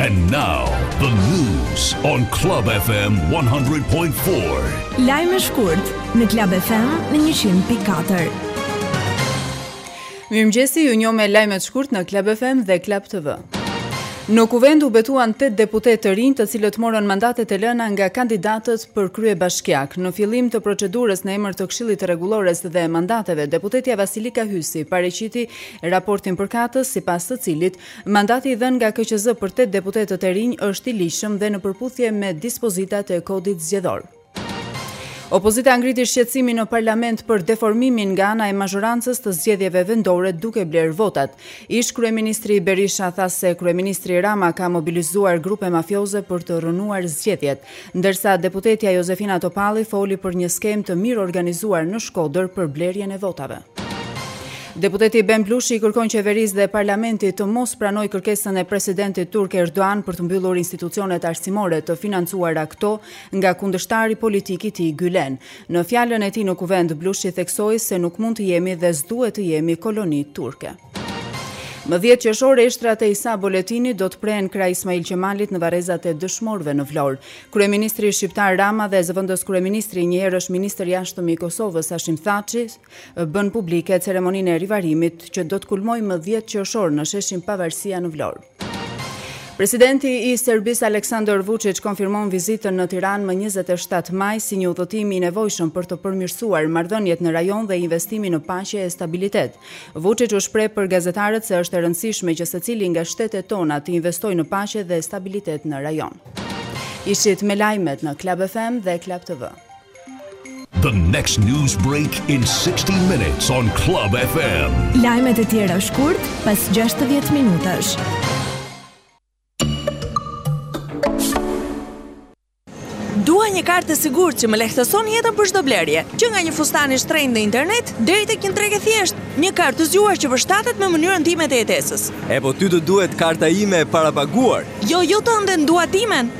And now, the news on Club FM 100.4. Lajmet shkurt në Club FM në 100.4. Mirëmëngjesi, ju njoh me lajmet shkurt në Club FM dhe Club TV. Në kuvend u betuan 8 deputetë të rinj, të cilët morën mandatet e lëna nga kandidatët për kryebashkiak. Në fillim të procedurës në emër të Këshillit të Rregullores dhe Mandateve, deputetja Vasilika Hysi paraqiti raportin përkatës, sipas të cilit Mandati i dhënë nga KQZ për tetë deputetët e rinj është i ligjshëm dhe në përputhje me dispozitat e Kodit Zgjedhor. Opozita ngriti shqetësimin në Parlament për deformimin nga ana e mazhorancës të zgjedhjeve vendore duke blerë votat. Ish-kryeministri Berisha tha se kryeministri Rama ka mobilizuar grupe mafioze për të rrënuar zgjedhjet. Ndërsa, deputetja Jozefina Topalli foli për një skemë të mirëorganizuar në Shkodër për blerjen e votave. Deputeti Ben Blushi i kërkon qeverisë dhe parlamentit të mos pranojë kërkesën e presidentit turk Erdogan për të mbyllur institucionet arsimore të financuara këto nga kundërshtari politik i tij Gylen. Në fjalën e tij në kuvend, Blushi theksoi se nuk mund të jemi dhe s'duhet të jemi koloni turke. Më dhjetë qershor eshtrat e Isa Boletinit do të prehen krah Ismail Qemalit në varrezat e dëshmorëve në Vlorë. Kryeministri shqiptar Rama dhe zëvendës kryeministri njëherësh ministër i jashtëm i Kosovës Hashim Thaçi bënë publike ceremoninë e rivarrimit që do të kulmojë më dhjetë qershor në sheshin Pavarësia në Vlorë. Presidenti i Serbisë Aleksandar Vuçiq konfirmon vizitën në Tiranë më 27 maj si një udhëtim i nevojshëm për të përmirësuar marrëdhëniet në rajon dhe investimin në paqe e stabilitet. Vuçiç u shpreh për gazetarët se është e rëndësishme që secili nga shtetet tona të investojë në paqe dhe stabilitet në rajon. Ishit me lajmet në Club FM dhe Club TV. The next news break in 60 minutes on Club FM. Lajmet e tjera shkurt pas 60 minutash. Dua një kartë të sigurtë që më lehtëson jetën për çdo blerje, që nga një fustan i shtrenjtë në internet deri te një drekë e thjeshtë, një kartë të zgjuar që përshtatet me mënyrën time të jetesës. E po ty të duhet karta ime e parapaguar? Jo, jo tënden, dua timen!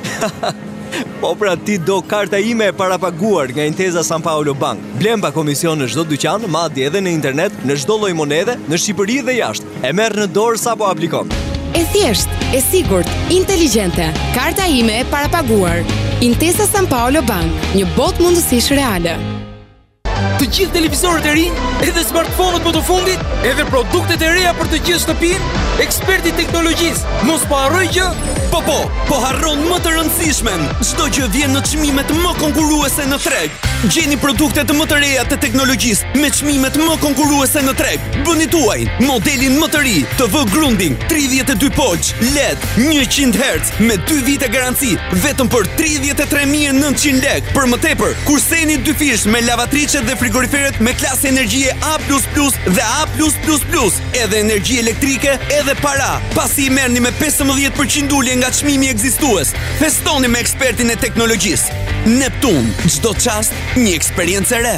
Po pra ti do karta ime e parapaguar nga Intesa Sanpaolo Bank. Blen pa komision në çdo dyqan, madje edhe në internet, në çdo lloj monedhe, në Shqipëri dhe jashtë. E merr në dorë sapo aplikon. E thjeshtë, e sigurt, inteligjente. Karta ime e parapaguar. Intesa San Paolo Bank, një botë mundësish reale. Të gjithë televizorët e rinj, edhe smartphone-ët më të fundit, edhe produktet e reja për të gjithë shtëpinë, eksperti i teknologjisë, mos po harroj gjë? Po po, po harron më të rëndësishmen. Çdo gjë vjen me çmimet më konkurruese në treg. Gjeni produktet më të reja të teknologjisë me çmimet më konkurruese në treg. Bëni tuajin modelin më të ri, TV Grundig 32 polç LED 100 Hz me 2 vite garanci vetëm për 33900 lekë. Për më tepër, kurseni dyfish me lavatriçet dhe frigoriferet me klasë energjie A++ dhe A+++, edhe energji elektrike, edhe para. Pasi i merrni me 15% ulje nga çmimi ekzistues, festoni me ekspertin e teknologjisë. Neptun, çdo çast një eksperiencë e re.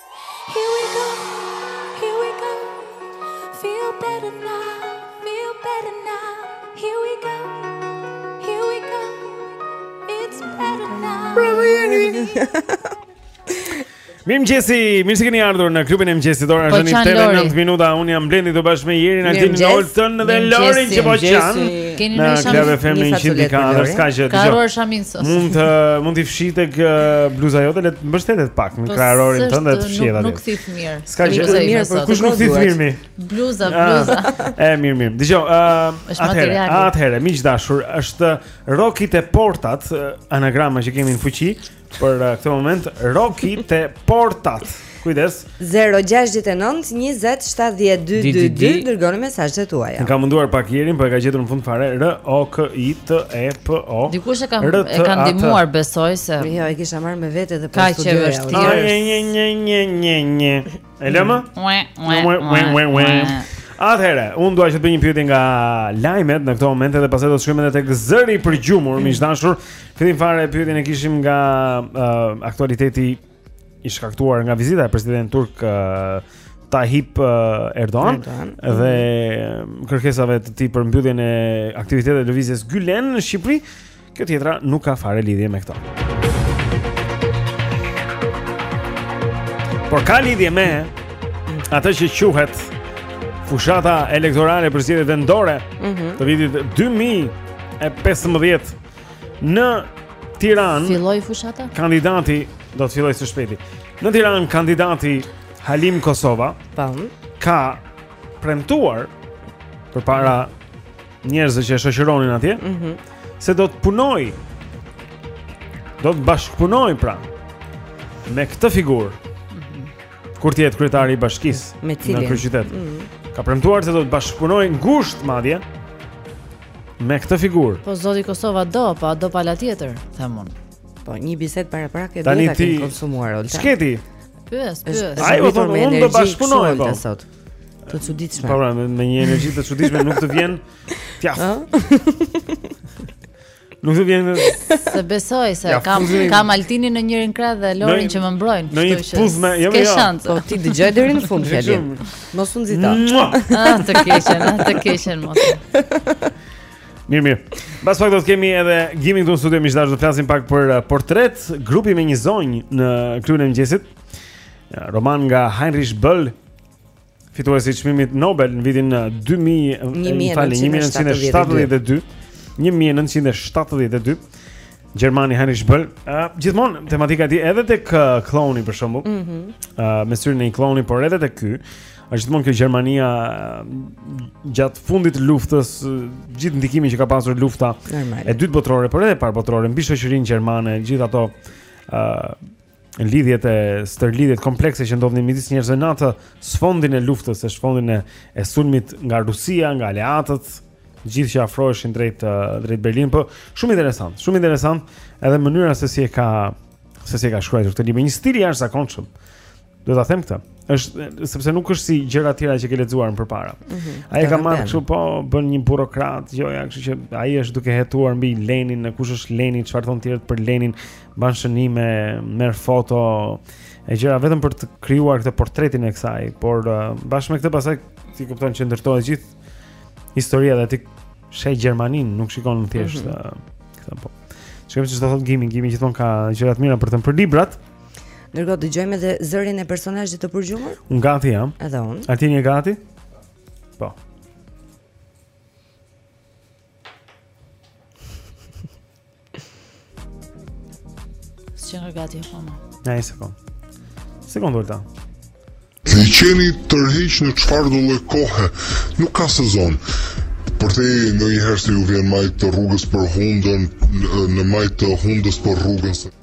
Mirë mëgjesi, mirë se keni ardhur në klubin e mëgjesit Ora është nëntë e 9 minuta Unë jam Blendi së bashku me Jerin gjithë në Oltën dhe Lorin që po qanë Në Club FM në njëqind pikë Ka harruar shaminë Mund të mund t'i fshijë tek bluza jote, le të mbështetet pak në po, kraharorin tënd dhe t'i fshijë atë. Nuk thith mirë. S'ka gjë të mirë, por kush nuk thith mirë mi? Bluza, ah, bluza. E mirë, mirë. Dëgjo, ë, ah, atëherë, atëherë, miq të dashur, është Roki te porta, eh, anagrama që kemi në fuqi për eh, këtë moment, Roki te porta. Kujdes. 069 20 70 222 dërgoni mesazhet tuaja. E ka munduar pak Jerin, po e ka gjetur në fund fare R O K I T E P O. Dikush e ka e ka ndihmuar besoj se. Jo, e kisha marrë me vete dhe po studioja. Ka qenë vështirë. Një një një një një. E lëmë? Ue, ue, ue, ue, ue. Atëherë, unë dua që të bëj një pyetje nga lajmet në këtë moment dhe pastaj do të shkojmë edhe tek zëri i përgjumur, miq të dashur. Në fillim fare pyetjen e kishim nga uh, aktualiteti i shkaktuar nga vizita e presidentit turk uh, Tajip uh, Erdogan dhe mhm. kërkesave të tij për mbylljen e aktivitetit të lëvizjes Gylen në Shqipëri, kjo tjetra nuk ka fare lidhje me këto. Por ka lidhje me atë që quhet fushata elektorale për zgjedhjet vendore mm -hmm. të vitit 2015. Në Tiranë filloi fushata. Kandidati do të fillojë së shpejti. Në Tiranë kandidati Halim Kosova Po. ka premtuar përpara njerëzve që e shoqëronin atje, mm -hmm. se do të punojë do të bashkëpunojë pra me këtë figurë. Mm -hmm. Kur të jetë kryetari i bashkisë në kryeqytet. Mm. Ka premtuar se do të bashkëpunojë ngushtë madje me këtë figurë. Po zoti Kosova do, po do pala tjetër, them unë. Po një bisedë paraprake duhet ta kenë konsumuar Olta. Çketi? Pyes, pyes. Ai u thotë unë do bashkëpunoj po. Sot. Të çuditshme. Po pra, me një energji të çuditshme nuk të vjen. Tja. Nuk të vjen. Se besoj se ja, kam fuzin... kam Altinin në njërin krah dhe Lorin që më mbrojnë, kështu që. Në puzme, jo më jo. Po t'i dëgjoj deri në fund fjalën. Mos u nxita. Ah, të keqen, ah, të keqen mos. Mirë, mirë. Mbas pak do të kemi edhe Gimin tonë në studio miqtash, do të flasim pak për uh, Portret grupi me një zonjë në klubin e mëngjesit. Roman nga Heinrich Böll, Fituesi i çmimit Nobel në vitin 2000, 1972. 1972 Gjermani Heinrich Böll. Uh, gjithmonë tematika e tij edhe tek Klouni për shembull. Ëh, mm -hmm. uh, me syrin e një klouni, por edhe tek ky është gjithmonë kjo Gjermania gjatë fundit të luftës, gjithë ndikimi që ka pasur lufta Normal. e dytë botërore, por edhe e parë botërore mbi shoqërinë gjermane, gjithë ato ë uh, lidhjet e stërlidhjet komplekse që ndodhin midis njerëzve në atë sfondin e luftës, e sfondin e, e sulmit nga Rusia, nga aleatët, gjithë që afroheshin drejt drejt Berlinit, po shumë interesant, shumë interesant edhe mënyra se si e ka se si e ka shkruar këtë libër, një stil i jashtëzakonshëm. Do ta them këtë. Është sepse nuk është si gjërat e tjera që ke lexuar më parë. Mm -hmm. Ai ka marrë kështu po bën një burokrat, jo ja, kështu që ai është duke hetuar mbi Lenin, kush është Leni, çfarë thonë të tjerët për Lenin, ban shënime, merr foto e gjëra vetëm për të krijuar këtë portretin e kësaj, por uh, bashkë me këtë pastaj ti kupton që ndërtohet gjithë historia dhe ti sheh Gjermaninë, nuk shikon thjesht mm -hmm. uh, këtë po. Çka më thotë Gimi, Gimi gjithmonë ka gjëra të mira për të për librat. Ndërkohë dëgjojmë edhe zërin e personazhit të përgjumur. Un gati jam. Edhe un. A ti je gati? Po. Së që nga gati e koma Një sekondë Sekondë dhe ta Dhe qeni tërheq në çfarëdolloj kohe Nuk ka sezon Për të ndonjëherë se ju vjen majë të rrugës për hundën Në majë të hundës për rrugën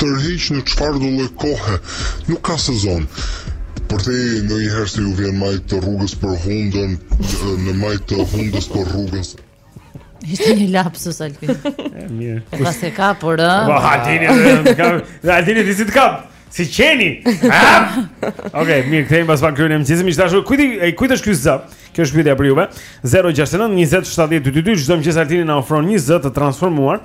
Tërheq në çfarëdo lloj kohe, nuk ka sezon. Përtej ndonjëherë se ju vjen majë të rrugës për hundën, në majë të hundës për rrugën. Ishte një lapsus Altin. Mirë. E pas e ka por ë. Po Altini, Altini ti si të kap? Si qeni? Okej, mirë, kthehemi pas pak në Klubin e mëngjesit, miq të dashur, kujt i kujt është ky zë? Kjo është pyetja për juve. 069 20 70 222, çdo mëngjes Altini na ofron një zë të transformuar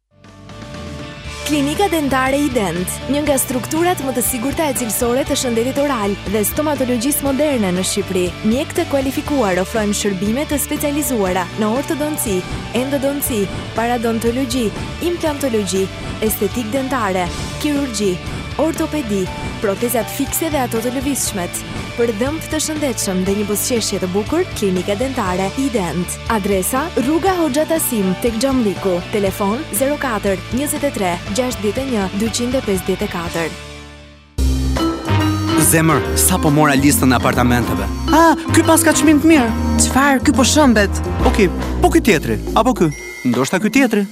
Klinika Dentare Ident, një nga strukturat më të sigurta e cilësore të shëndetit oral dhe stomatologjisë moderne në Shqipëri. Mjekë të kualifikuar ofrojnë shërbime të specializuara në ortodonci, endodonci, paradontologji, implantologji, estetikë dentare, kirurgji, ortopedi, protezat fikse dhe ato të lëvizshmet. Për dhëmbë të shëndetshëm dhe një buzëqeshje të bukur, Klinika Dentare Ident. Adresa, Rruga Hoxha Tahsim, tek Xhamlliku. Telefon, 04 23 61 254. Zemër, sapo mora listën e apartamenteve. Ah, ky paska çmim të mirë. Çfarë? Ky po shembet. Okej, po ky tjetri, apo ky? Ndoshta ky tjetri.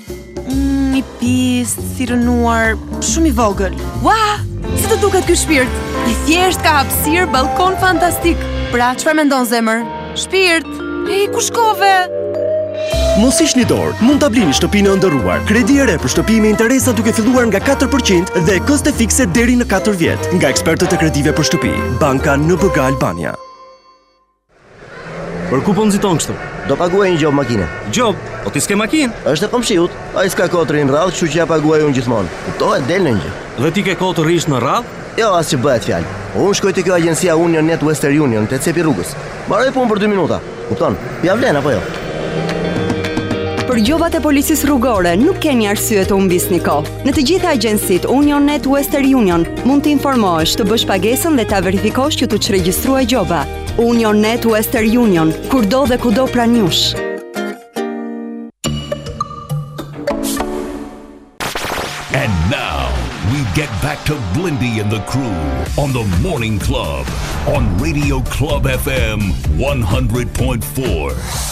Mmm, i pis, i rrënuar, shumë i vogël. Ua, si të duket ky shpirt? I thjeshtë, ka hapësirë, ballkon fantastik. Pra, çfarë mendon zemër? Shpirt, ej, ku shkove? Mos hiqni dorë, mund ta blini shtëpinë e ëndërruar. Kredi e re për shtëpi me interesa duke filluar nga 4% dhe këste fikse deri në 4 vjet. Nga ekspertët e kredive për shtëpi, Banka NBG Albania. Për ku po nxiton kështu? Do paguaj një gjobë makine. Gjobë? Po ti s'ke makinë? Është e komshiut. Ai s'ka kohë të rrijë në radhë, kështu që ia paguaj unë gjithmonë. Kuptohet, del në një. Dhe ti ke kohë të rrish në radhë? Jo, as që bëhet fjalë. Po unë shkoj te kjo agjencia Union Net Western Union te cepi i rrugës. Mbaroj punë për 2 minuta. Kupton? Ia vlen apo jo? Për gjobat e policisë rrugore nuk keni arsye të humbisni kohë. Në të gjitha agjencitë Union Net Western Union mund të informohesh, të bësh pagesën dhe ta verifikosh që t'u çregjistrua gjoba. Union Net Western Union, kurdo dhe kudo pranë jush. And now we get back to Blendi and the crew on the Morning Club on Radio Club FM 100.4.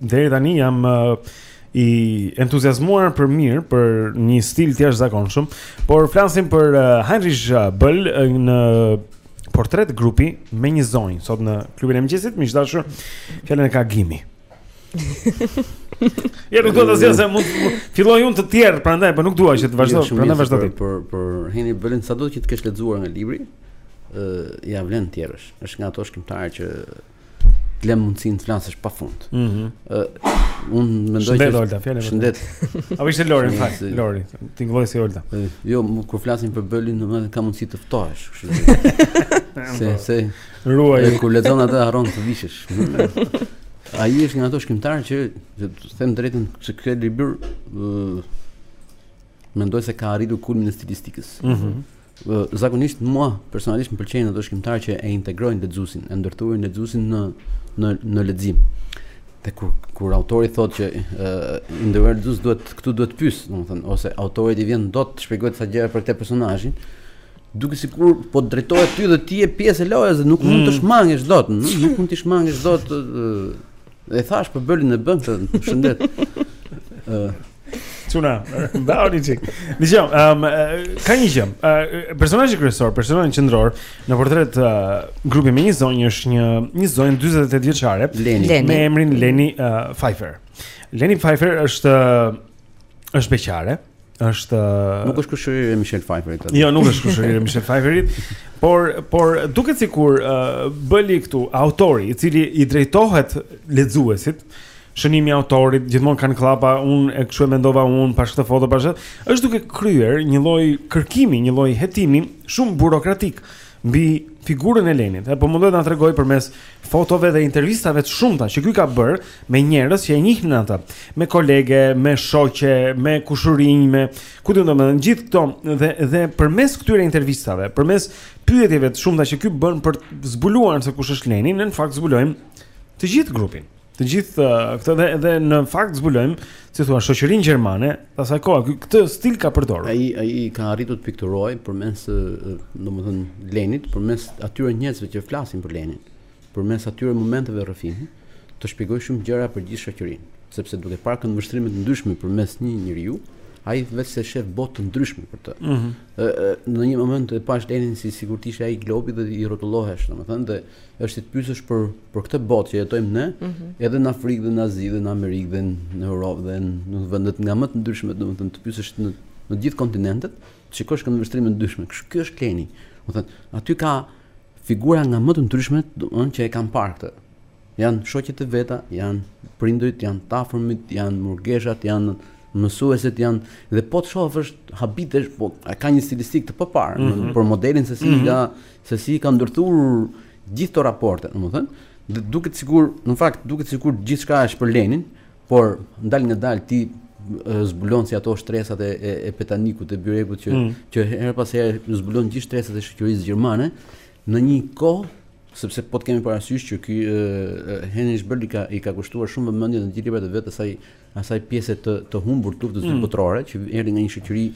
Deri tani jam uh, i entuziazmuar për mirë për një stil të jashtëzakonshëm, por flasim për uh, Heinrich Böll uh, në portret grupi me një zonjë sot në klubin e mëngjesit, miq dashur, fjalën e ka Gimi. Ja nuk do ta zgjas se mund filloj unë të tjerr, prandaj po nuk dua që të vazhdoj, prandaj vazhdo ti. Por për Heinrich Böllin sado që të kesh lexuar nga libri, ë ia vlen të tjerrësh. Është nga ato shkrimtarë që të lëmë mundësinë të flasësh pafund. Mm -hmm. uh, unë mendoj... Shëndet, Olta, fjallë e Shëndet. Apo ishte Lori, në fakt, Lori, ti ngjan si Olta. Uh, jo, kur flasim për Bëllin, domethënë ka mundësi të ftohesh. se, se... Ruaj. E, kur lezon atë, harron të vishesh. Ai është nga ato shkrimtarë që, të them drejtën, që këtë libër, uh, mendoj se ka arritu kulmin e stilistikës. Mm -hmm. Zakonisht mua personalisht më pëlqejnë ato shkrimtarë që e integrojnë lexuesin, e ndërthurojnë lexuesin në në në lexim. Dhe kur kur autori thotë që i nderuar lexues duhet këtu duhet të pyes, domethënë ose autorit i vjen ndot të shpjegojë disa gjëra për këtë personazhin, duket sikur po drejtohet ty dhe ti je pjesë e lojës dhe nuk mund të mm. shmangesh dot, nuk mund të shmangesh dot E thashë, për Bëllin e bëmë këtë shëndet. Çuna, ndani çik. Dije, ehm, ka një gjë. Personazhi kryesor, personazhi qendror në portret grupi me një zonjë është një një zonjë 48 vjeçare, Leni, me emrin Leni Pfeiffer. Leni Pfeiffer është është beqare, është... Nuk është kushërirë e Michelle Pfeifferit. Jo, nuk është kushërirë e Michelle Pfeifferit, por por duket sikur uh, Bëlli këtu autori, i cili i drejtohet lexuesit, shënimi i autorit, gjithmonë ka në kllapa, unë e kshu e mendova unë pashë këtë foto, pashë. Është duke kryer një lloj kërkimi, një lloj hetimi shumë burokratik mbi figurën e Lenit. Dhe po mundohet të na tregojë përmes fotove dhe intervistave të shumta që ky ka bërë me njerëz që e njihnin atë, me kolege, me shoqe, me kushërinj, me ku di unë domethënë gjithë këto dhe dhe përmes këtyre intervistave, përmes pyetjeve të shumta që ky bën për të zbuluar se kush është Leni, në fakt zbulojmë të gjithë grupin. Të gjithë uh, këtë dhe edhe në fakt zbulojmë, si thua, shoqërinë gjermane, pas asaj kohe, këtë stil ka përdorur. Ai ai ka arritur të pikturojë përmes, domethënë, Lenit, përmes atyre njerëzve që flasin për Lenin, përmes atyre momenteve rrëfimi, të shpjegojë shumë gjëra për gjithë shoqërinë, sepse duke parë këndvështrime të ndryshme përmes një njeriu, ai vetë sheh botë të ndryshme për të. Ëh. Mm në një moment e pashë Lenin si sikur të ishte ai globi dhe i rrotulloheshe, domethënë, dhe është si të pyesësh për për këtë botë që jetojmë ne, mm -hmm. edhe në Afrikë dhe në Azi dhe në Amerikë dhe në Europë dhe në vendet nga më të ndryshmet, domethënë të pyesësh në të gjithë kontinentet, të shikosh këndvështrime të ndryshme. Kjo është Leni. Domethënë, aty ka figura nga më të ndryshmet, domethënë që e kanë parë këtë. Janë shoqet e veta, janë prindërit, janë të afërmit, janë murgeshat, janë mësuesit janë dhe po të shohësh habitesh, po ka një stilistikë të paparë mm -hmm. për modelin se si mm -hmm. ka se si i ka ndërthurur gjithë këto raporte, domethënë, dhe duket sikur, në fakt, duket sikur gjithçka është për Lenin, por dalngadalë ti zbulon si ato shtresat e, e, e petanikut e byrekut që mm. që herë pas herë zbulon gjithë shtresat e shoqërisë gjermane në një kohë sepse po të kemi parasysh që ky Heinrich Böll i ka i ka kushtuar shumë vëmendje në librat e vet të saj asaj pjese të të humbur të Luftës së Dytë mm. botërore që erdhi nga një shoqëri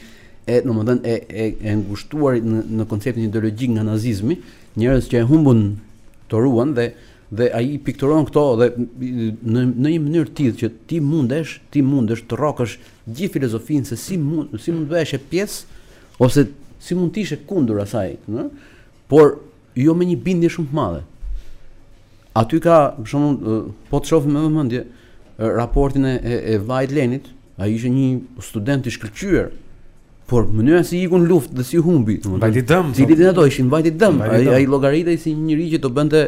e domethënë e e e ngushtuar në në konceptin ideologjik nga nazizmi, njerëz që e humbën toruan dhe dhe ai i pikturon këto dhe në në një mënyrë tillë që ti mundesh, ti mundesh të rrokësh gjithë filozofinë se si mund si mund të bëheshe pjesë ose si mund të ishe kundër asaj, ëh? Por Jo me një bindje shumë të madhe. Aty ka, për shembull, po të shohim me vëmendje raportin e e, e vëllait Lenit, ai ishte një student i shkëlqyer, por mënyra si iku në luftë dhe si humbi, domethënë. Vajti dëm. Të dy ato ishin vajti dëm. Ai ai llogaritej si një njeri që do bënte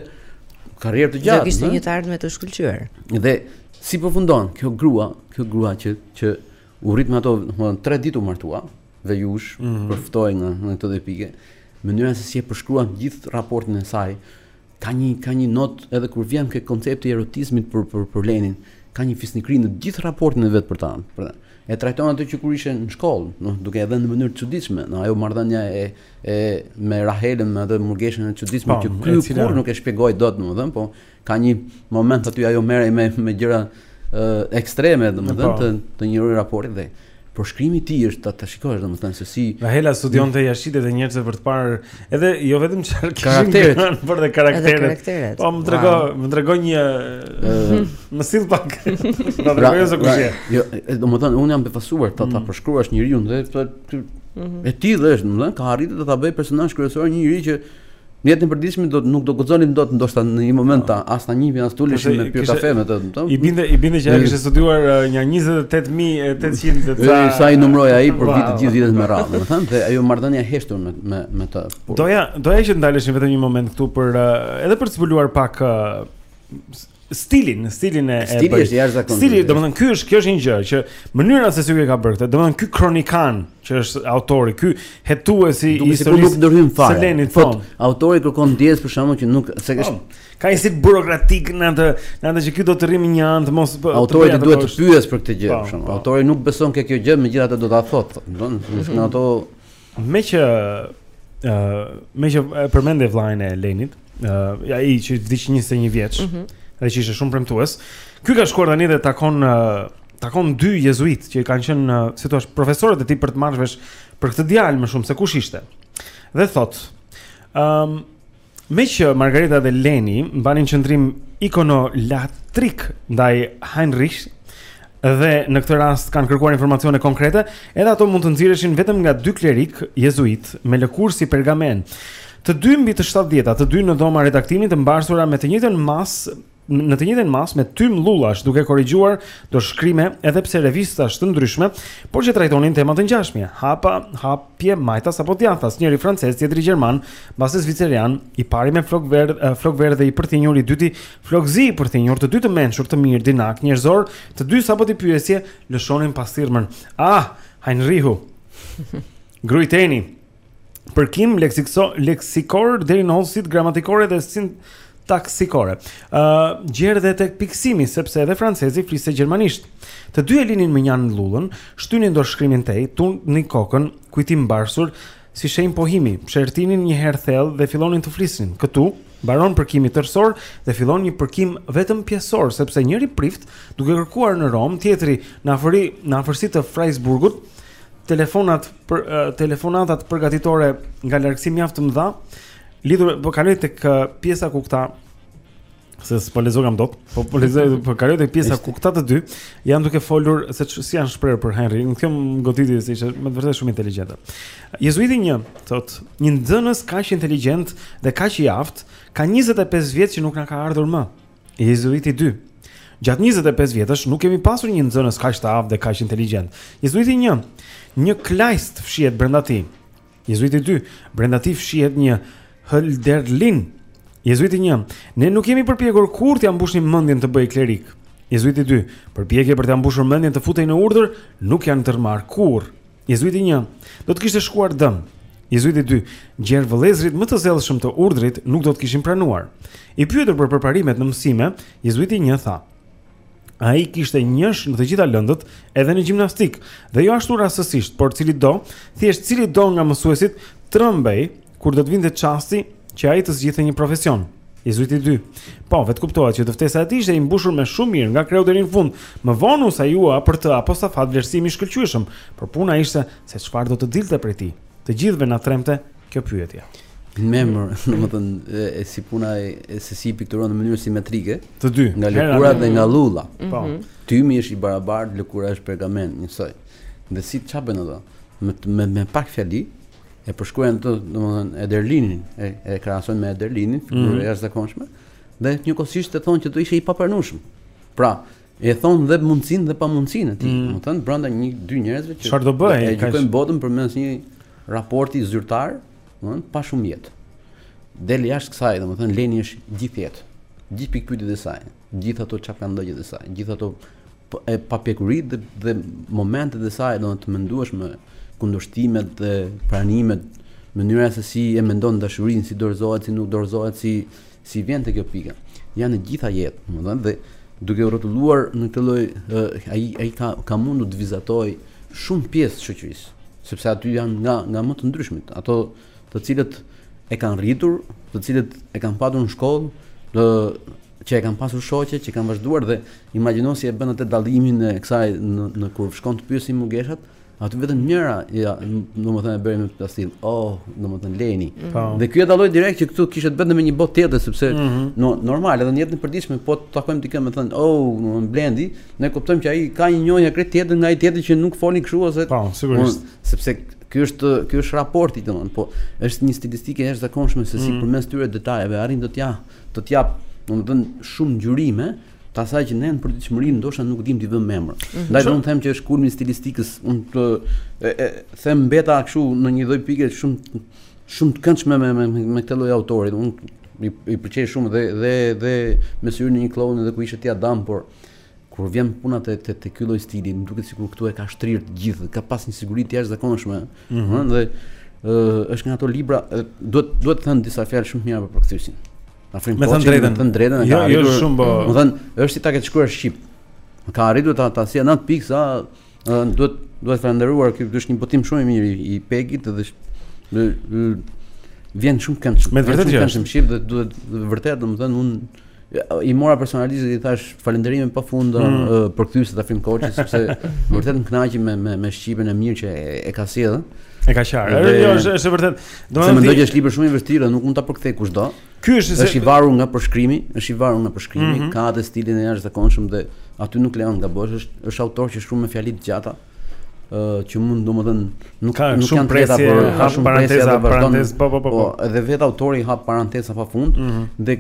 karrierë të gjatë. Do kishte një të ardhme të shkëlqyer. Dhe si përfundon kjo grua, kjo grua që që u rrit me ato, domethënë 3 ditë u martua, dhe jush mm -hmm. përftojë në në këtë dhe pike. Mënyra se si e përshkruan gjithë raportin e saj ka një ka një notë edhe kur vjen ke koncepti i erotizmit për për për Lenin, ka një fisnikëri në gjithë raportin e vet për ta. Për ta. E trajton atë që kur ishte në shkollë, no, duke e dhënë në mënyrë të çuditshme, no, ajo marrëdhënia e e me Rahelën me atë murgeshën e çuditshme po, që ky kurrë nuk e shpjegoi dot, domethënë, po Ka një moment aty ajo merrej me me gjëra ekstreme, domethënë po. të të njeriut raportin dhe përshkrimi i tij është ta, ta shikosh domethënë se si Rahela studionte jashtëqitjet e njerëzve për të parë edhe jo vetëm çfarë karakteret, por edhe karakteret. Po më trego, më trego një më sill pak. Na pra, tregon se kush je. Pra, jo, domethënë unë jam befasuar ta ta mm. përshkruash njeriu dhe thotë mhm. e ti dhe është, domethënë ka arritur të ta bëjë personazh kryesor një njeri që Në jetën e përditshme do nuk do guxonim dot ndoshta në një moment ta as ta njihim as t'uleshim me pirë kafe me të, do. I binde i binde që ai kishte studiuar një 28800 të ca. Sa i numëroi ai për vite të gjithë vitet me radhë, domethënë, dhe ajo marrëdhënia e heshtur me me me të. Doja doja që ndaleshim vetëm një moment këtu për edhe për të zbuluar pak stilin, stilin e Stili Bëlit. është i jashtëzakonshëm. Stili, domethënë ky është, kjo është një gjë që mënyra se si ky e ka bërë këtë, domethënë ky kronikan që është autori, ky hetuesi i Duket sikur nuk historisë. ndërhyn fare. Së Lenit, po. Thotë, autori kërkon ndjesë për shkakun që nuk s'e kish Ka një stil burokratik në atë, në atë që ky do të rrijë mënjanë të mos bë- autori bëjë të atë duhet të poshtë. pyesë për këtë gjë Po, për shembull. po. Autori nuk beson ke kjo gjë, megjithatë do ta thotë. Domethënë në ato Meqë ë meqë përmende vllain e Lenit, ë ai që vdiq 21 vjeç, mm -hmm. dhe që ishte shumë premtues. Ky ka shkuar tani dhe takon takon dy jezuitë që kanë qenë, si thua, profesorët e tij për të marrë vesh për këtë djalë më shumë se kush ishte. Dhe thotë, ë um, Meqë Margarita dhe Leni mbanin qëndrim ikonolatrik ndaj Heinrich dhe në këtë rast kanë kërkuar informacione konkrete, edhe ato mund të nxirreshin vetëm nga dy klerikë jezuitë me lëkurë si pergamen. Të dy mbi të shtatëdhjetat, të dy në dhoma redaktimi të mbarsura me të njëjtën masë në të njëjtën masë me tym lullash duke korrigjuar dorëshkrime edhe pse revistash të ndryshme, por që trajtonin tema të ngjashme. Hapa, hapje, majtas apo djathas, njëri francez, tjetri gjerman, mbase zvicerian, i pari me flokëverdh, eh, flokëverdhë dhe i përthinjur, i dyti flokëzi i përthinjur, të dy të mençur, të mirë, dinakë, njerëzorë, të dy sapo t'i pyesje, lëshonin pasthirrmën. Ah, Heinrichu. Grujteni, Përkim leksikso leksikor deri në hollësitë gramatikore dhe sintaksikore. Ë uh, gjer dhe tek pikësimi sepse edhe francezi fliste gjermanisht. Të dy e linin mënjanë llullën, shtynin dorëshkrimin tej, tundnin kokën, kujtimmbarsur, si shenjë pohimi, psherëtinin një herë thellë dhe fillonin të flisnin. Këtu mbaron përkimi tërësor dhe fillon një përkim vetëm pjesor, sepse njëri prift duke kërkuar në Romë, tjetri në afëri në afërsi të Freiburgut, Telefonat për uh, telefonatat përgatitore nga largësi mjaft të mëdha. Lidhur po kaloj tek pjesa ku këta se s'po lexoj kam dot, po po lexoj po kaloj tek pjesa ku këta të dy janë duke folur se si janë shprehur për Henry. Nuk jam goditi se ishte me vërtetë shumë inteligjente. Jezuiti 1 thotë, një nxënës kaq inteligjent dhe kaq i aftë ka 25 vjet që nuk na ka ardhur më. Jezuiti dy. Gjatë 25 vjetësh nuk kemi pasur një nxënës kaq të aftë dhe kaq inteligjent. Jezuiti 1. Një Klajst fshihet brenda tij. Jezuiti 2. Brenda tij fshihet një Hëlderlin. Jezuiti 1. Ne nuk jemi përpjekur kurrë t'ia mbushnim mendjen të bëhej klerik. Jezuiti 2. Përpjekje për t'ia mbushur mendjen të futej në urdhër nuk janë ndërmarrë kurrë. Jezuiti 1 do të kishte shkuar dëm. Jezuiti 2, gjer vëllezërit më të zellshëm të urdhrit nuk do të kishin pranuar. I pyetur për përparimet në mësime, Jezuiti 1 tha: Ai kishte njësh në të gjitha lëndët, edhe në gjimnastik, dhe jo ashtu rastësisht, por cilido, thjesht cilido nga mësuesit trembej Kur do të vinte çasti që ai të zgjidhte një profesion? Jezuiti dy. Po, vetëkuptohet që dëftesa e tij ishte i mbushur me shumë mirë nga kreu deri në fund. Më vonë u sajua për të apostafat vlerësimi i shkëlqyeshëm, por puna ishte se çfarë do të dilte prej tij. Të gjithëve na tremte kjo pyetje. Domethënë, e, e si puna e, e se si i pikturon në mënyrë simetrike, Të dy. nga lëkura dhe nga lulla. Po. Tymi është i barabartë, lëkura është pergament, njësoj. Dhe si ç'a bën ato? Me, me, me pak fjali, e përshkruajnë ato, domethënë Hëlderlinin, e, e krahasojnë me Hëlderlinin, mhm. figurë mm -hmm. jashtëzakonshme, dhe njëkohësisht e thonë që do ishte i papranueshëm. Pra, e thonë dhe mundësinë dhe pamundësinë e tij, mm -hmm. domethënë brenda një dy njerëzve që çfarë do bëjë, e gjykojnë botën përmes një raporti zyrtar, domethënë pa shumë jetë. Del jashtë kësaj, domethënë Leni është gjithë jetë, gjithë pikëpyetjet e saj, gjithë ato çfarë kanë ndodhur me të, gjithë ato Papjekuritë dhe, dhe momentet e saj të mendueshme, kundërshtimet dhe pranimet, mënyra se si e mendon dashurinë, si dorëzohet, si nuk dorëzohet, si si vjen te kjo pika. Janë të gjitha jetë, domethënë dhe duke u rrotulluar në këtë lloj ai ai ka ka mundur të vizatojë shumë pjesë të shoqërisë, sepse aty janë nga nga më të ndryshmit, ato të cilët e kanë rritur, të cilët e kanë patur në shkollë, që e kanë pasur shoqe që kanë vazhduar, dhe imagjino si e bën atë dallimin e kësaj në, në kur shkon të pyesë murgeshat aty vetëm njëra ja, domethënë e bëri me plastil oh domethënë Leni po. dhe ky e dalloi direkt që këtu kishte të bënte me një botë tjetër sepse mm -hmm. no, normal edhe në jetën e përditshme po të takojmë dikë me thënë oh domethënë Blendi ne kuptojmë që ai ka një njohje krejt tjetër nga ai tjetri që nuk foli kështu ose po sigurisht sepse ky është ky është raporti domethënë po është një stilistikë e jashtëzakonshme se si mm -hmm. përmes këtyre detajeve arrin të të ja të të japë domethënë shumë ngjyrime të asaj që ne në përditshmëri ndoshta nuk dimë t'i vëmë emër. Mm -hmm. Ndaj do të them që është kulmi i stilistikës, unë të e, e, them mbeta kështu në një lloj pike shumë shumë të këndshme me me, me, me këtë lloj autori. Unë i, i pëlqej shumë dhe dhe dhe me syrin e një klouni dhe ku ishte ti Adam, por Kur vjen puna te te, te ky lloj stili, më duket sikur këtu e ka shtrirë të gjithë, ka pas një siguri të jashtëzakonshme, mm -hmm. dhe ë është nga ato libra, duhet duhet të thënë disa fjalë shumë të mira për përkthyesin. Afrim po, them të drejtën, them të drejtën, jo, jo shumë, po. Domethënë, është si ta ketë shkruar shqip. Ka arritur ta ta sjellë në atë pikë sa Duhet duhet falënderuar ky është një botim shumë i mirë i Pegit dhe vjen shumë këndshëm. Me vërtetë që është shqip dhe duhet vërtet domethënë un i mora personalisht dhe i thash falënderime pa fund mm. uh, përkthyesit Afrim Koçi sepse vërtet më kënaqi me me me shqipen e mirë që e, e ka sjellë. E ka qarë. Dhe, jo, është është vërtet. Domethënë mendoj që është libër shumë i vështirë, nuk mund ta përkthejë kushdo. Ky është është i varur nga përshkrimi, është i varur nga përshkrimi, mm -hmm. ka atë stilin e jashtëzakonshëm dhe aty nuk lejon një gabim, është është autor që shumë me fjali të gjata, ë uh, që mund domethënë nuk ka, nuk kanë presje por ka shumë paranteza dhe vazhdon. Po, po, po, po. Edhe vetë autori hap paranteza pafund mm -hmm. dhe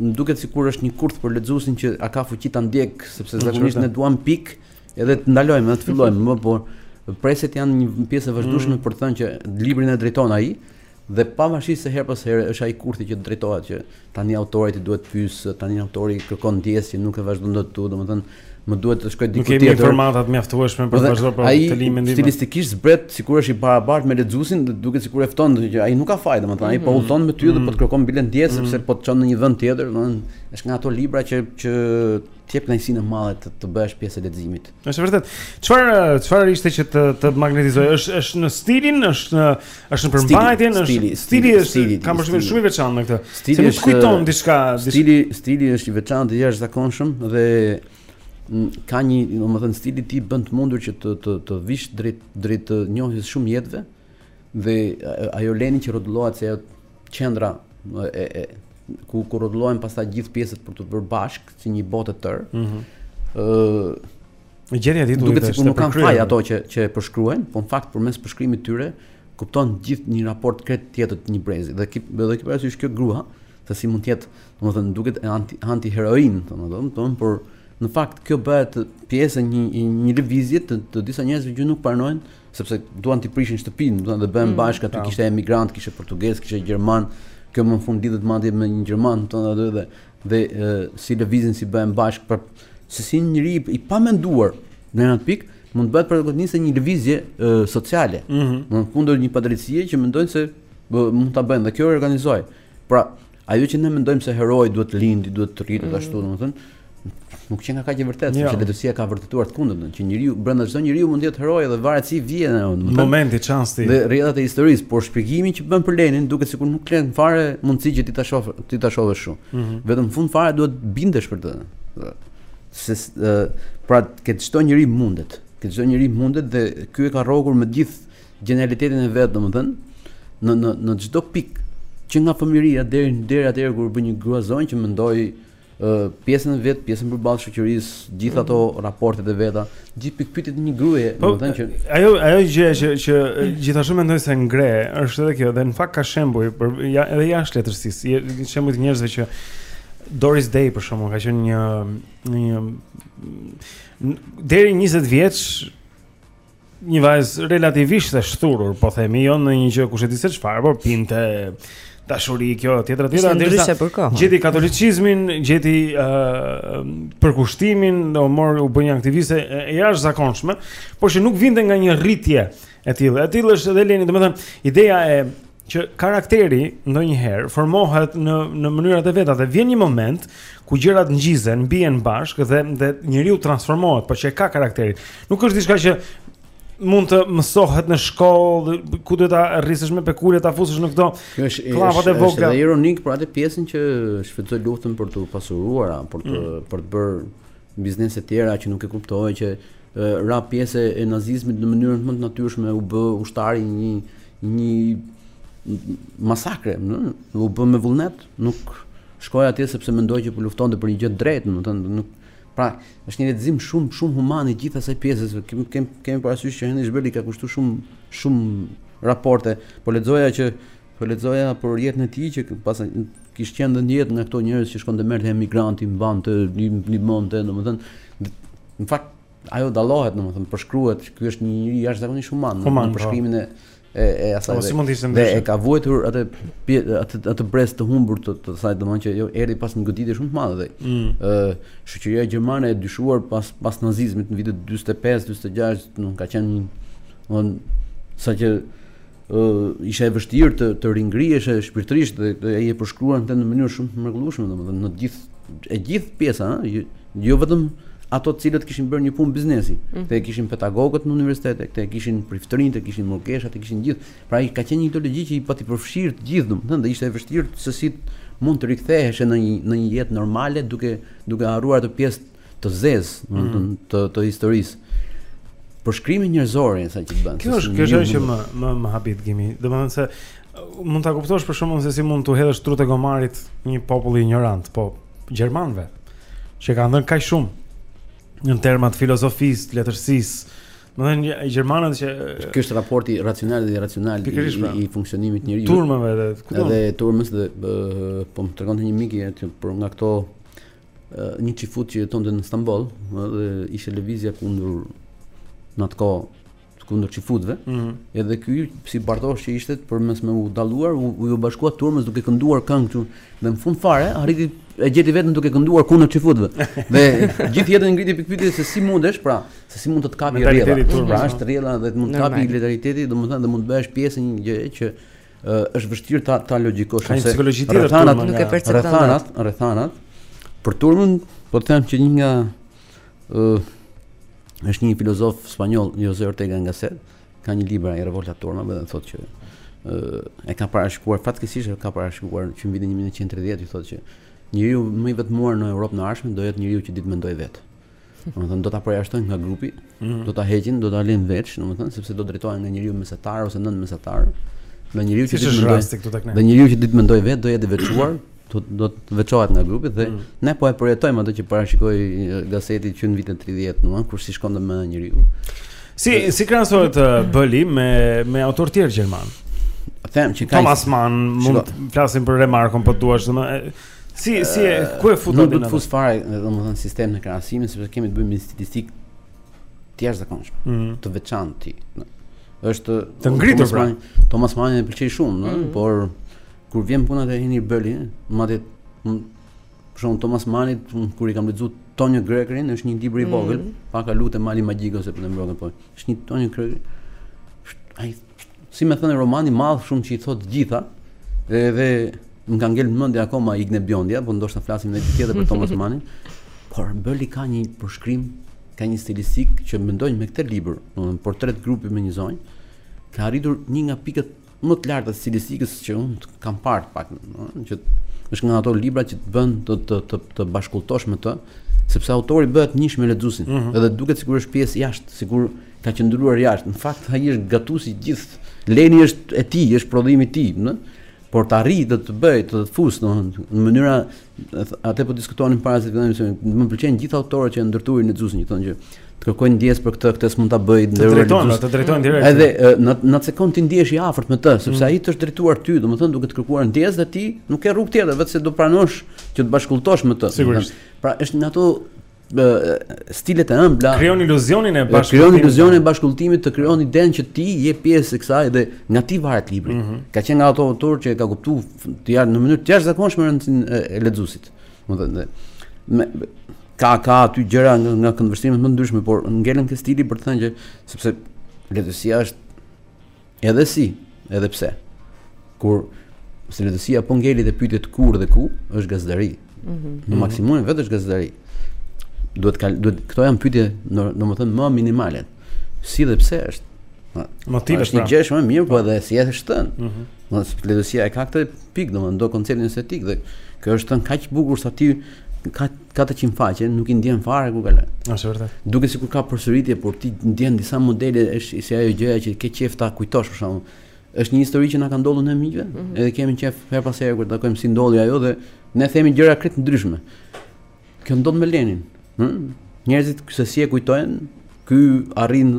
më duket sikur është një kurth për lexuesin që a ka fuqi ta ndjekë sepse zakonisht ne duam pikë edhe të ndalojmë, edhe të fillojmë, më por presjet janë një pjesë e vazhdueshme mm -hmm. për të thënë që librin e drejton ai Dhe pavarësisht se herë pas here është ai kurthi që drejtohet që tani autorit i duhet pyes, tani autori kërkon ndjesë që nuk e vazhdon dot këtu, domethënë më duhet të shkoj diku tjetër. Nuk kemi informata të mjaftueshme për të vazhduar për këtë limë ndihmë. Ai stilistikisht zbret sikur është i barabartë me lexuesin dhe duket sikur e fton që ai nuk ka faj, domethënë ai po mm. udhëton me ty dhe po të mm. kërkon biles ndjesë sepse mm. po të çon në një vend tjetër, domethënë është nga ato libra që që të jep kënaqësinë e madhe të të bësh pjesë e leximit. Është vërtet. Çfarë çfarë ishte që të të magnetizoi? Është është në stilin, është në Është në përmbajtje, në stili, stili është kam përshtypjen shumë i veçantë me këtë. Stili është kujton diçka, stili, stili është i veçantë, i jashtëzakonshëm dhe ka një, domethënë stili i tij bën të mundur që të të të vish drejt drejt të njohjes shumë jetëve dhe ajo Leni që rrotullohet se ajo qendra e, e ku ku rrotullohen pastaj gjithë pjesët për të bërë bashkë si një botë të tërë. Ëh. Mm -hmm. Gjetja e titullit duket sikur nuk kanë faj ato që që e përshkruajnë, po në fakt përmes përshkrimit të tyre kupton gjithë një raport krejt tjetër të një brezi. Dhe ki dhe ki parasysh kjo grua, se si mund të jetë, domethënë duket e anti anti heroinë, domethënë, domethënë por në fakt kjo bëhet pjesë e një e një lëvizjeje të, të disa njerëzve që nuk pranojnë sepse duan të prishin shtëpinë, domethënë dhe bëhen mm, bashkë aty kishte emigrantë, kishte portugezë, kishte gjermanë, kjo më në fund lidhet madje me një gjerman, domethënë dhe, dhe dhe si lëvizin si bëhen bashkë pra se si një njeri i pamenduar në atë pikë mund të bëhet protagonist i një lëvizjeje sociale. Mm -hmm. Në kundër një padrejtësie që mendojnë se bë, mund ta bëjnë dhe kjo e organizoi. Pra, ajo që ne mendojmë se heroi duhet të lindi, duhet të rritet mm -hmm. ashtu, domethënë, Nuk qenka kaq e vërtetë, jo. sepse letërsia ka vërtetuar të kundërtën, që njeriu brenda çdo njeriu mund të jetë heroi dhe varet si vjen momenti, çasti. Dhe rrjetat e historisë, por shpjegimi që bën për Lenin duket sikur nuk ka fare mundësi që ti ta shoh, ti ta shohësh shumë. Mm -hmm. Vetëm në fund fare do bindesh për të. Se uh, pra që çdo njeri mundet. Që çdo njeri mundet dhe ky e ka rrokur me gjithë gjenialitetin e vet, domethënë në në në çdo pikë që nga fëmijëria deri deri atëherë kur bëhet një grua zonjë që mendon pjesën e vet, pjesën përballë shoqërisë, gjithë ato mhm. raportet e veta, gjithë pikëpyetjet e një gruaje, po, domethënë që ajo ajo gjë që që gjithashtu mendoj se ngre, është edhe kjo dhe në fakt ka shembuj për ja, edhe jashtë letërsisë, shembuj të njerëzve që Doris Day për shembull ka qenë një një deri 20 vjeç Një vajzë relativisht e shthurur, po themi, jo në një gjë kush e di se çfarë, por pinte dashuri kjo tjetra tjetra ndërsa gjeti katolicizmin, gjeti uh, përkushtimin, u mor u bë një aktiviste e, e jashtëzakonshme, por që nuk vinte nga një rritje e tillë. E tillë është edhe Leni, domethënë ideja e që karakteri ndonjëherë formohet në në mënyrat e veta dhe vjen një moment ku gjërat ngjizen, bien bashkë dhe dhe njeriu transformohet, por që e ka karakterin. Nuk është diçka që mund të mësohet në shkollë, ku duhet ta rrisësh me pekule ta fusësh në këto. Kjo është kllafat e vogla. Është ironik për atë pjesën që shfrytëzoi luftën për t'u pasuruar, për të mm. për të bërë Biznese të tjera që nuk e kuptoi që ra pjesë e nazizmit në mënyrën më të natyrshme u bë ushtari i një një masakre, në, u bë me vullnet, nuk shkoi atje sepse mendoi që po luftonte për një gjë të drejtë, domethënë nuk pra është një lexim shumë shumë human i gjithë asaj pjese. Kemi, kemi, kemi parasysh që Heinrich Bëlli i ka kushtuar shumë shumë raporte, po lexoja që Po lexoja për jetën e tij që paskësh qenë në jetë nga këto njerëz që shkonte merrte emigrantë, i mbante, ndihmonte, domethënë në fakt ajo dallohet domethënë përshkruhet që ky është një njeri jashtëzakonisht human në po. përshkrimin e e e asaj. Po si mund të ishte ndryshe? E ka vuajtur atë atë atë brez të humbur të të saj domethënë që jo erdhi pas një goditje shumë të madhe dhe mm. ë mm. shoqëria gjermane e dyshuar pas pas nazizmit në vitet 45, 46, nuk ka qenë domethënë sa që ë ishte e vështirë të të ringriheshe shpirtërisht dhe, dhe ai e përshkruan këtë në mënyrë shumë të mrekullueshme domethënë në gjithë e gjithë pjesa ë jo, jo vetëm ato të cilët kishin bërë një punë biznesi mm -hmm. këtë e kishin pedagogët në universitete këtë e kishin priftërinjtë e kishin murgeshat e kishin gjithë pra ai ka qenë një ideologji që i pati përfshirë të gjithë domethënë dhe ishte e vështirë se si mund të riktheheshe në një në një jetë normale duke duke harruar atë pjesë të zezë, mm -hmm. të të historisë. Përshkrimin njerëzor e sa që bën. Kjo është kjo është që më më më habit gjithmonë. Domethënë se uh, mund ta kuptosh për shkakun se si mund të hedhësh trutë e gomarit një populli injorant, po gjermanëve që kanë dhënë kaq shumë në terma të filozofisë, letërsisë, Domethënë gjermanët që ky është raporti racional dhe irracional i, pra. i funksionimit të njeriut. Turmave edhe kudo. Edhe turmës dhe po më tregonte një mik i që për nga këto Një çifut që jetonte në Stamboll, edhe ishte lëvizja kundër në atë kohë kundër çifutëve. Mm -hmm. Edhe ky si bartosh që ishte për mos me u dalluar, u, u, iu bashkua turmës duke kënduar këngë këtu dhe në fund fare arriti e gjeti veten duke kënduar kundër çifutëve. Dhe gjithë jetën ngriti pikëpyetje se si mundesh, pra, se si mund të të kapi rrjedha. Pra, është rrjedha dhe të mund të kapi letariteti, domethënë dhe mund të bëhesh pjesë e një gjëje që është vështirë ta ta logjikosh se psikologji tjetër rrethanat nuk e percepton rrethanat rrethanat për turmën po të them që një nga ë uh, është një filozof spanjoll Jose Ortega y Gasset ka një libër ai revolta turmave dhe thotë që ë uh, e ka parashikuar fatkeqësisht e ka parashikuar që në vitin 1930 ai thotë që njeriu më i vetmuar në Europën e ardhshme do jetë njeriu që di të mendojë vetë Domethënë do ta përjashtojnë nga grupi, mm -hmm. do ta heqin, do ta lënë veç, domethënë sepse do drejtohen nga njeriu mesatar ose nën mesatar. Njeriu që di të mendojë. Njeriu që di të mendojë vetë do jetë i veçuar, do do të veçohet nga grupi dhe mm. ne po e përjetojmë atë që parashikoi Gasseti që në vitin 30, domethënë kur si shkon me njeriu. Si si krahasohet Bölli me me autorë të tjerë gjermanë? them që ka Thomas Mann mund të flasim për Remarkun po duash domethënë Si si e ku e fut Nuk do të fus fare, domethënë sistem në krahasimi sepse kemi të bëjmë me stilistikë të jashtëzakonshme, mm -hmm. të veçantë. Është të ngritur pra. Thomas Mann e pëlqej shumë, mm -hmm. por kur vjen puna te Heinrich Bölli, madje për shembull Thomas Mann kur e kam lexuar Tonio Krögerin, është një libër i mhm. vogël, mm -hmm. pa kalu te mali magjik ose për të mbrojtur po. Është një Tonio Kröger. Ai Si me thënë romani i madh shumë që i thotë të gjitha dhe edhe më ka ngel në mendje akoma Inge bjondja, po ndoshta flasim një ditë tjetër për Thomas Mannin. Por Bölli ka një përshkrim, ka një stilistikë që mendoj me këtë libër, domethënë portret grupi me një zonjë, ka arritur një nga pikat më të larta të stilistikës që unë kam parë pak, domethënë që është nga ato libra që të bën të të të, të bashkudhëtosh me të, sepse autori bëhet njësh me lexuesin. Mm -hmm. Edhe duket sikur është pjesë jashtë, sikur Ka qëndruar jashtë. Në fakt ai është gatues i gjithë. Leni është e tij, është prodhim i tij, ëh. Por të arrijë të të bëjë, të të fusë, domethënë, në mënyra atë po diskutonim para se të fillojmë se më pëlqejnë gjithë autorët që i drejtohen lexuesit, që thonë që të kërkojnë ndjesë për këtë, këtë s'mund ta bëj ndër. Të drejtojnë, të drejtojnë direkt. Edhe në në sekondë ti ndihesh i afërt me të, sepse mm. ai të është drejtuar ty, domethënë duke të kërkuar ndjesë dhe ti nuk ke rrugë tjetër, vetëm se do pranosh që të bashkudhëtosh me të. Sigurisht. Pra është në ato stilet e ëmbla krijon iluzionin e bashkudhëtimit krijon iluzionin e bashkudhëtimit të krijon idenë që ti je pjesë e kësaj dhe nga ti varet libri mm -hmm. ka qenë nga ato autorë që e ka kuptuar në mënyrë të jashtëzakonshme rëndësinë e lexuesit domethënë me ka ka aty gjëra nga, nga këndvështrimet më të ndryshme por ngelem ke stili për të thënë që sepse letësia është Edhe si, edhe pse. Kurse letërsia po ngeli te pyetjet kur dhe ku, është gazetari. Mm -hmm. Në mhm. maksimumin e vet është gazetari. Duhet kal, duhet këto janë pyetje domethënë më minimale. Si dhe pse është? Motive është pra. Është gjë shumë e mirë, po edhe si është thënë. Ëh. Mm -hmm. e ka këtë pikë domethënë do konceptin estetik dhe kjo është thënë kaq bukur sa ti ka katërqind faqe nuk i ndjen fare ku kalon. Është vërtet. Duket sikur ka përsëritje, por ti ndjen disa modele është si ajo gjëja që ke qejf ta kujtosh për shembull. Është një histori që na ka ndodhur ne miqve, mm -hmm. edhe kemi qejf herë pas here kur takohemi si ndodhi ajo dhe ne themi gjëra krejt ndryshme. Kjo ndodh me Lenin. Hm? Njerëzit se si e kujtojnë, ky arrin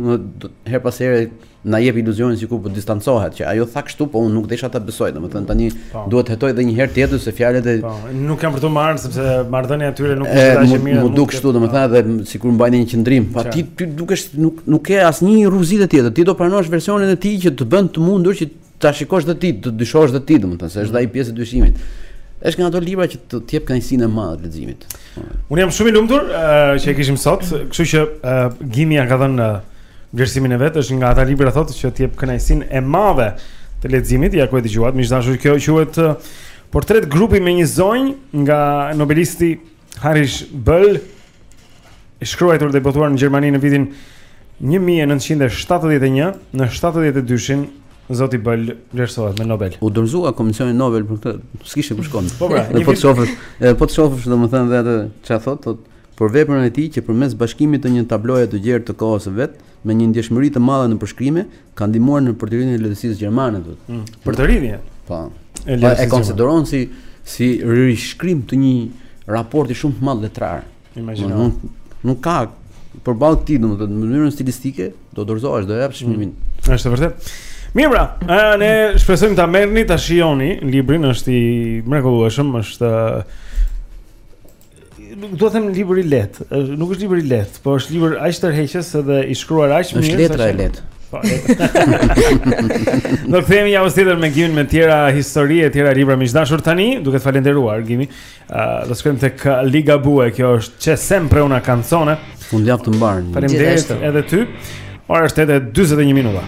herë pas here na jep iluzionin sikur po distancohet që ajo tha kështu po unë nuk desha ta besoj domethënë tani pa. Po. duhet ta hetoj edhe një herë tjetër se fjalët e pa. Po, nuk kam për t'i marrë sepse marrëdhënia e tyre nuk është aq e mirë m'u duk kështu domethënë edhe sikur mbajnë një qëndrim po ty të duket nuk nuk ke asnjë rrugëzgjidhje tjetër ti do pranosh versionin e tij që të bën të mundur që Ta shikosh dhe ti, të dyshosh dhe ti, domethënë, se është dhe ai pjesë e dyshimit. Është nga ato libra që të jep kënaqësinë e madhe të leximit. Unë jam shumë i lumtur uh, që e kishim sot, kështu që uh, Gimi ia ka dhënë uh, vlerësimin e vet, është nga ata libra thotë që të jep kënaqësinë e madhe të leximit, ja ku e dëgjuat, miq të dashur, kjo quhet uh, Portret grupi me një zonjë nga nobelisti Hajnrih Böll i shkruajtur dhe botuar në Gjermani në vitin 1971 në 72-shin Zoti Böll vlerësohet me Nobel. U dorëzua Komisioni Nobel për këtë, s'kishte ku shkonte. Po pra, po të shohësh, edhe po të shohësh domethënë dhe atë çfarë thotë, thotë për veprën e tij që përmes bashkimit të një tabloje të gjerë të kohës së vet, me një ndjeshmëri të madhe në përshkrime, ka ndihmuar në përtëritjen e letërsisë gjermane, thotë. Mm. Përtëritjen. Po. E, po, e konsideron si si rishkrim të një raporti shumë të madh letrar. Imagjino. Nuk, nuk ka përballë këtij, domethënë në mënyrën stilistike do të dorëzohesh, do japësh çmimin. Mm. Është vërtet. Mirë pra, a, ne shpresojmë ta merrni, ta shijoni librin, është i mrekullueshëm, është Nuk do të them libër i lehtë, nuk është libër i lehtë, por është libër aq tërheqës edhe i shkruar aq mirë. Është letra e lehtë. Po. Do të vijmë javës tjetër me Gimin me tjera histori e tjera libra miq të dashur tani, duke të falënderuar Gimi. Ë uh, do të shkojmë tek Ligabue, kjo është C'è sempre una canzone. Fundjavë të mbarë. Faleminderit edhe ty. Ora është edhe 41 minuta.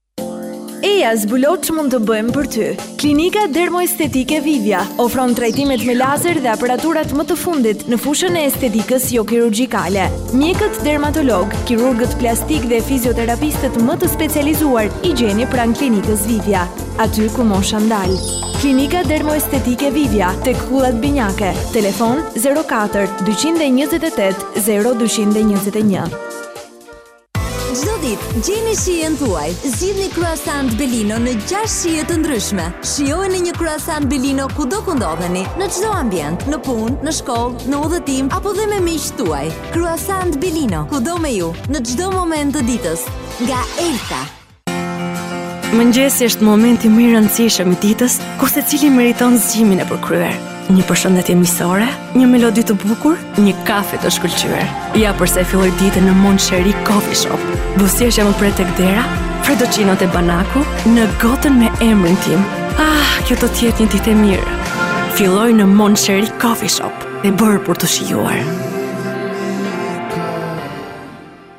Eja zbulo ç'mund të bëjmë për ty. Klinika Dermoestetike Vivja ofron trajtimet me lazer dhe aparaturat më të fundit në fushën e estetikës jokirurgjikale. Mjekët dermatologë, kirurgët plastikë dhe fizioterapistët më të specializuar i gjeni pranë Klinikës Vivja, aty ku mosha ndal. Klinika Dermoestetike Vivja, tek Kullat Binjake. Telefon 04 228 0221. Çdo ditë gjeni shijen tuaj. Zgjidhni croissant Belino në 6 shije të ndryshme. Shijoni një croissant Belino kudo ku ndodheni, në çdo ambient, në punë, në shkollë, në udhëtim apo dhe me miqtë tuaj. Croissant Belino, kudo me ju, në çdo moment të ditës. Nga Elta. Mëngjesi është momenti më i rëndësishëm i ditës, ku secili meriton zgjimin e përkryer. Një përshëndetje miqësore, një melodi të bukur, një kafe të shkëlqyer. Ja përse filloj ditën në Mon Cheri Coffee Shop. Buzëqeshja që më pret tek dera, fredoçino te banaku në gotën me emrin tim. Ah, kjo do të jetë një ditë e mirë. Filloje në Mon Cheri Coffee Shop, e bërë për t'u shijuar.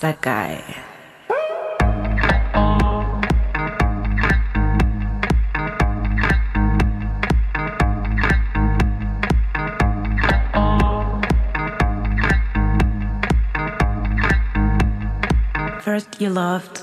that guy. First you loved,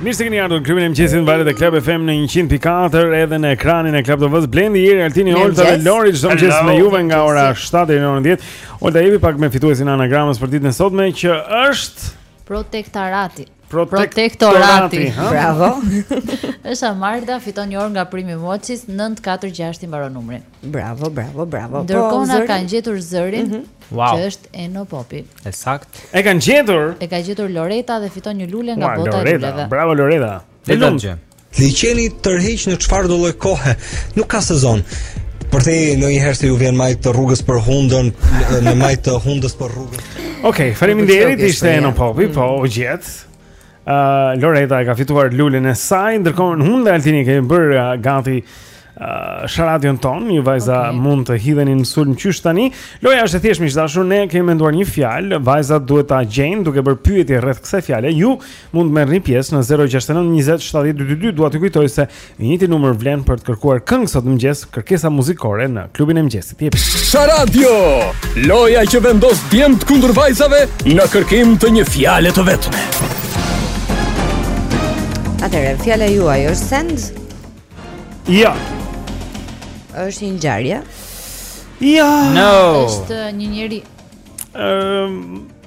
Mirë se keni ardhur në klubin e mëngjesit në valët e Club FM në 100.4 edhe në ekranin e Club TV-s. Blendi Ieri Altini Olta dhe Lori çdo mëngjes me juve nga ora 7 deri në orën 10. Olta jepi pak me fituesin e anagramës për ditën e sotme që është Protektorati. Protektorati. Bravo. Është Marta fiton një orë nga Prime Watches 946 i mbaron numrin. Bravo, bravo, bravo. Po, Ndërkohë na kanë gjetur zërin, mm -hmm. wow. që është Eno Popi. Ekzakt. E kanë gjetur. E ka gjetur Loreta dhe fiton një lule nga wow, bota e luleve. Bravo Loreta. Të lumtë. Liqeni tërheq në çfarëdolloj kohe. Nuk ka sezon. Por ti në një herë se ju vjen majtë të rrugës për hundën, në majtë të hundës për rrugën. Okej, okay, faleminderit, ishte Eno Popi, po u gjet. Uh, Loreta e ka fituar lulen e saj Ndërkohë unë dhe Altini kemi bërë uh, gati uh, Sharadion tonë Ju vajza okay. mund të hidheni në sulm qysh tani Loja është e thjeshtë miq të dashur Ne kemi menduar një fjalë Vajzat duhet ta gjejnë duke bërë pyetje rreth kësaj fjale Ju mund të merrni pjesë në 069 27 22 Dua t'ju kujtoj se I njëjti numër vlen për të kërkuar këngë sot në mëngjes, kërkesa muzikore në klubin e mëngjesit. Jep. Sharadio, loja që vendos djemt kundër vajzave në kërkim të një fjale të vetme. Atëherë, fjala juaj është send? Jo. Është një ngjarje? Jo. No. Është një njeri. Ëm, ehm,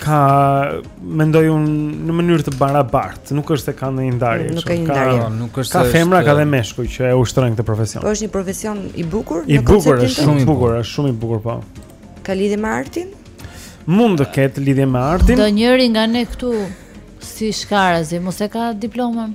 ka mendoj unë në mënyrë të barabartë, nuk është se ka ndonjë ndarje. Nuk ka ndarje, po, nuk është. Ka femra, ka dhe meshkuj që e ushtrojnë këtë profesion. Po është një profesion i bukur, i bukur, është shumë i bukur, është shumë i bukur po. Ka lidhje me artin? Mund të ketë lidhje me artin. Ndonjëri nga ne këtu si shkarazi, mos e ka diplomën.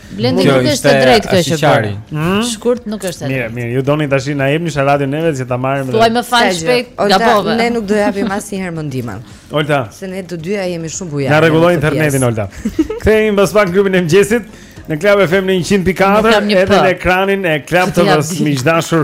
Blendi nuk është e drejtë kjo që bëri. Hmm? Shkurt nuk është e drejtë. Mirë, mirë, ju doni tash na jepni Sharadion neve që ta marrim. Thuaj më fal shpejt, gabove. Ne nuk do japim asnjëherë më ndihmën. Olta. Se ne të dyja jemi shumë bujare. Na rregullo internetin Olta. Kthehemi pas pak në klubin e mëngjesit. Në Club FM në 100.4 Edhe në ekranin e Club TV-s miq të dashur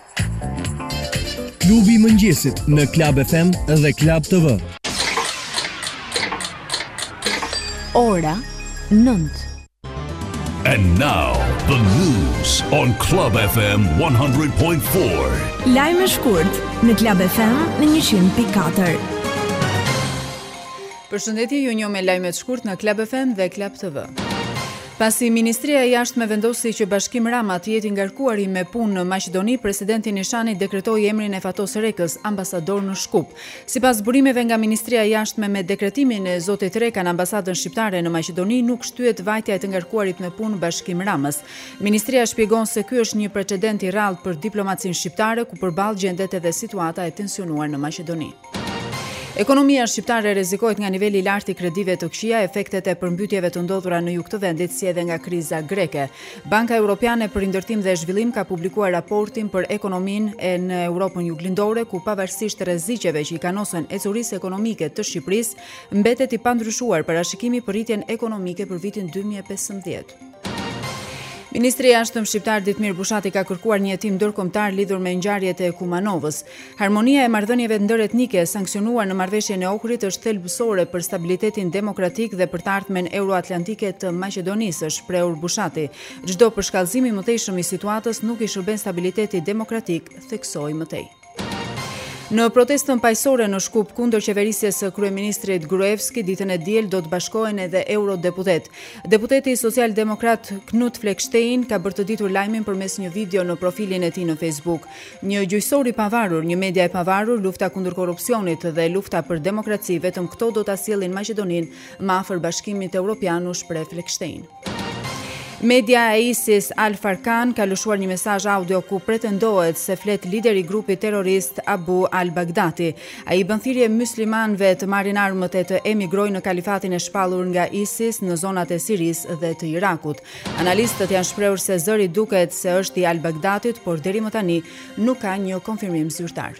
Klubi i mëngjesit në Club FM dhe Club TV. Ora 9. And now the news on Club FM 100.4. Lajme shkurt në Club FM në 100.4. Përshëndetje, ju njoh me lajmet shkurt në Club FM dhe Club TV. Pasi Ministria e Jashtme vendosi që Bashkim Rama të jetë i ngarkuari me punë në Maqedoni, presidenti Nishani dekretoi emrin e Fatos Rekës, ambasador në Shkup. Sipas burimeve nga Ministria e Jashtme me dekretimin e zotit Reka në ambasadën shqiptare në Maqedoni nuk shtyhet vajtja e të ngarkuarit me punë Bashkim Ramës. Ministria shpjegon se ky është një precedent i rrallë për diplomacinë shqiptare ku përballë gjendet edhe situata e tensionuar në Maqedoni. Ekonomia shqiptare rrezikohet nga niveli i lartë i kredive të këqija, efektet e përmbytjeve të ndodhura në jug të vendit si edhe nga kriza greke. Banka Europiane për Rindërtim dhe Zhvillim ka publikuar raportin për ekonominë e në Europën Juglindore, ku pavarësisht rreziqeve që i kanosen ecurisë ekonomike të Shqipërisë, mbetet i pandryshuar parashikimi për rritjen ekonomike për vitin 2015. Ministri i Jashtëm shqiptar Ditmir Bushati ka kërkuar një hetim ndërkombëtar lidhur me ngjarjet e Kumanovës. Harmonia e marrëdhënieve ndëretnike e sanksionuar në marrëveshjen e Ohrit është thelbësore për stabilitetin demokratik dhe për të ardhmen euroatlantike të Maqedonisë, është shprehur Bushati. Çdo përshkallëzim i mëtejshëm i situatës nuk i shërben stabilitetit demokratik, theksoi më tej. Në protestën paqësore në Shkup kundër qeverisjes së kryeministrit Gruevski ditën e diel do të bashkohen edhe eurodeputetë. Deputeti socialdemokrat Knut Fleckenstein ka bërë të ditur lajmin përmes një video në profilin e tij në Facebook. Një gjyqësor i pavarur, një media e pavarur, lufta kundër korrupsionit dhe lufta për demokraci vetëm këto do ta sjellin Maqedoninë më afër Bashkimit Europian, u shpreh Fleckenstein. Media e ISIS Al Farkan ka lëshuar një mesazh audio ku pretendohet se flet lideri i grupit terrorist Abu Al Baghdadi. Ai bën thirrje myslimanëve të marrin armët e të emigrojnë në kalifatin e shpallur nga ISIS në zonat e Sirisë dhe të Irakut. Analistët janë shprehur se zëri duket se është i Al Baghdadit, por deri më tani nuk ka një konfirmim zyrtar.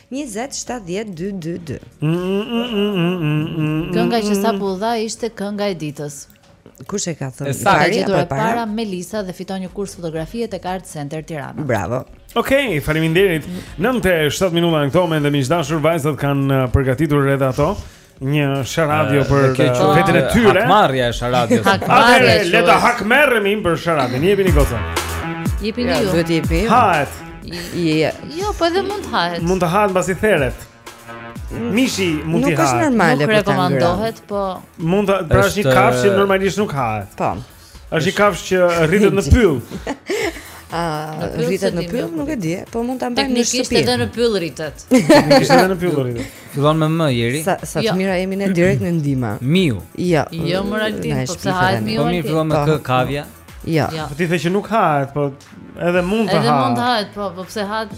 Njëzet shtatëdhjetë dy dy dy. Kënga që sapo u dha ishte kënga e ditës. Kush e ka thënë? E ka gjetur e para Melisa dhe fiton një kurs fotografie tek Art Center Tirana. Bravo. Okej, faleminderit. 9:07 minuta në këto momente miq të dashur, vajzat kanë uh, përgatitur edhe ato. Një sharadio për vetën e tyre. Hakmarrja e sharadios. Atëherë le të hakmerremi për sharadion. Jepini goca. Jepini ju. Duhet të jepi. Hahet. Jo, po edhe mund të hahet. Mund të hahet mbasi theret. Mishi mund të hahet. Nuk është normale po. Nuk rekomandohet, po. Mund të pra është një kafshë normalisht nuk hahet. Po. Është një kafshë që rritet në pyll. A rritet në pyll, nuk e di, po mund ta mbajmë në shtëpi. Teknikisht edhe në pyll rritet. Teknikisht edhe në pyll rritet. Fillon me m, Jeri. Sa sa të jo. mira jemi ne direkt në ndihmë. Miu. Jo. Jo more Altin, po s'hahet miu. Po mi fillon me k, kavja? Jo. Po ti the që nuk hahet, po edhe mund të hahet. Edhe mund të hahet, po, po pse hahet?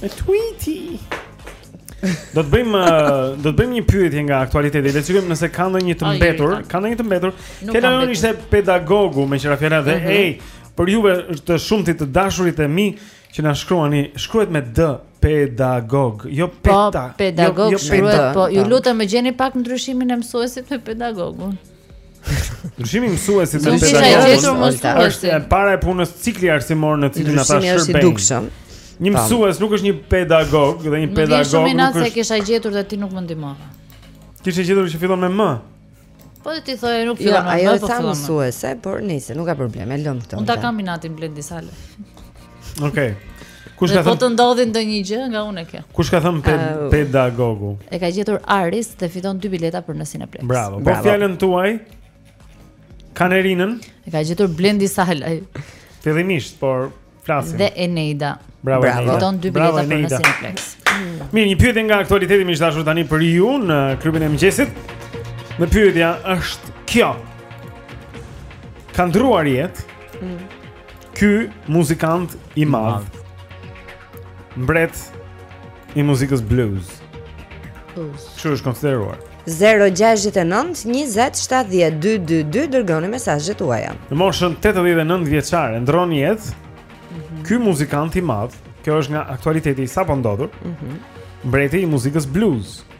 Tweety. Do të bëjmë do të bëjmë një pyetje nga aktualiteti. Le të shikojmë nëse ka ndonjë të mbetur. Ka ndonjë të mbetur. Kena unë ishte pedagogu meqë ra fjala dhe mhm. ej, për juve të shumtit të dashurit e mi që na shkruani, shkruhet me D pedagog, jo po, peta. Po, pedagog jo, jo shkruhet, po ju lutem më gjeni pak ndryshimin e mësuesit me pedagogun. Ndryshimi i mësuesit me pedagogun është para e punës cikli arsimor në të cilin ata shërbejnë. Ndryshimi është i dukshëm. Një mësues nuk është një pedagog dhe një pedagog nuk është. Nuk është se kisha gjetur dhe ti nuk më ndihmove. Kishe gjetur që fillon me m. Po ti thoje nuk fillon jo, me m. Ajo po tha mësuese, por nëse nuk ka problem, e lëmë këtë. Unë ta kam inatin Blendi Salaj. Okej. Kush ka thënë? Po të ndodhë ndonjë gjë nga unë kjo. Kush ka thënë ped uh, pedagogu? E ka gjetur Aris dhe fiton dy bileta për në Cineplexx. Bravo. Po fjalën tjetër kanarinën. E ka gjetur Blendi Salaj. Fillimisht, por flasim. Dhe Eneida. Bravo. Bravo. Fiton dy bileta për në Cineplexx. Mirë, një pyetje nga aktualiteti miq të dashur tani për ju në klubin e mëngjesit. Dhe pyetja është kjo. Ka ndërruar jetë. Mm. Ky muzikant i madh. Mbret i muzikës blues. Kështu është konsideruar. 0692070222 Dërgoni mesazhet tuaja Në moshën 89 vjeçare ndërron jetë mm -hmm. Ky muzikant i madh Kjo është nga aktualiteti i sapondodhur po mm -hmm. Mbreti i muzikës blues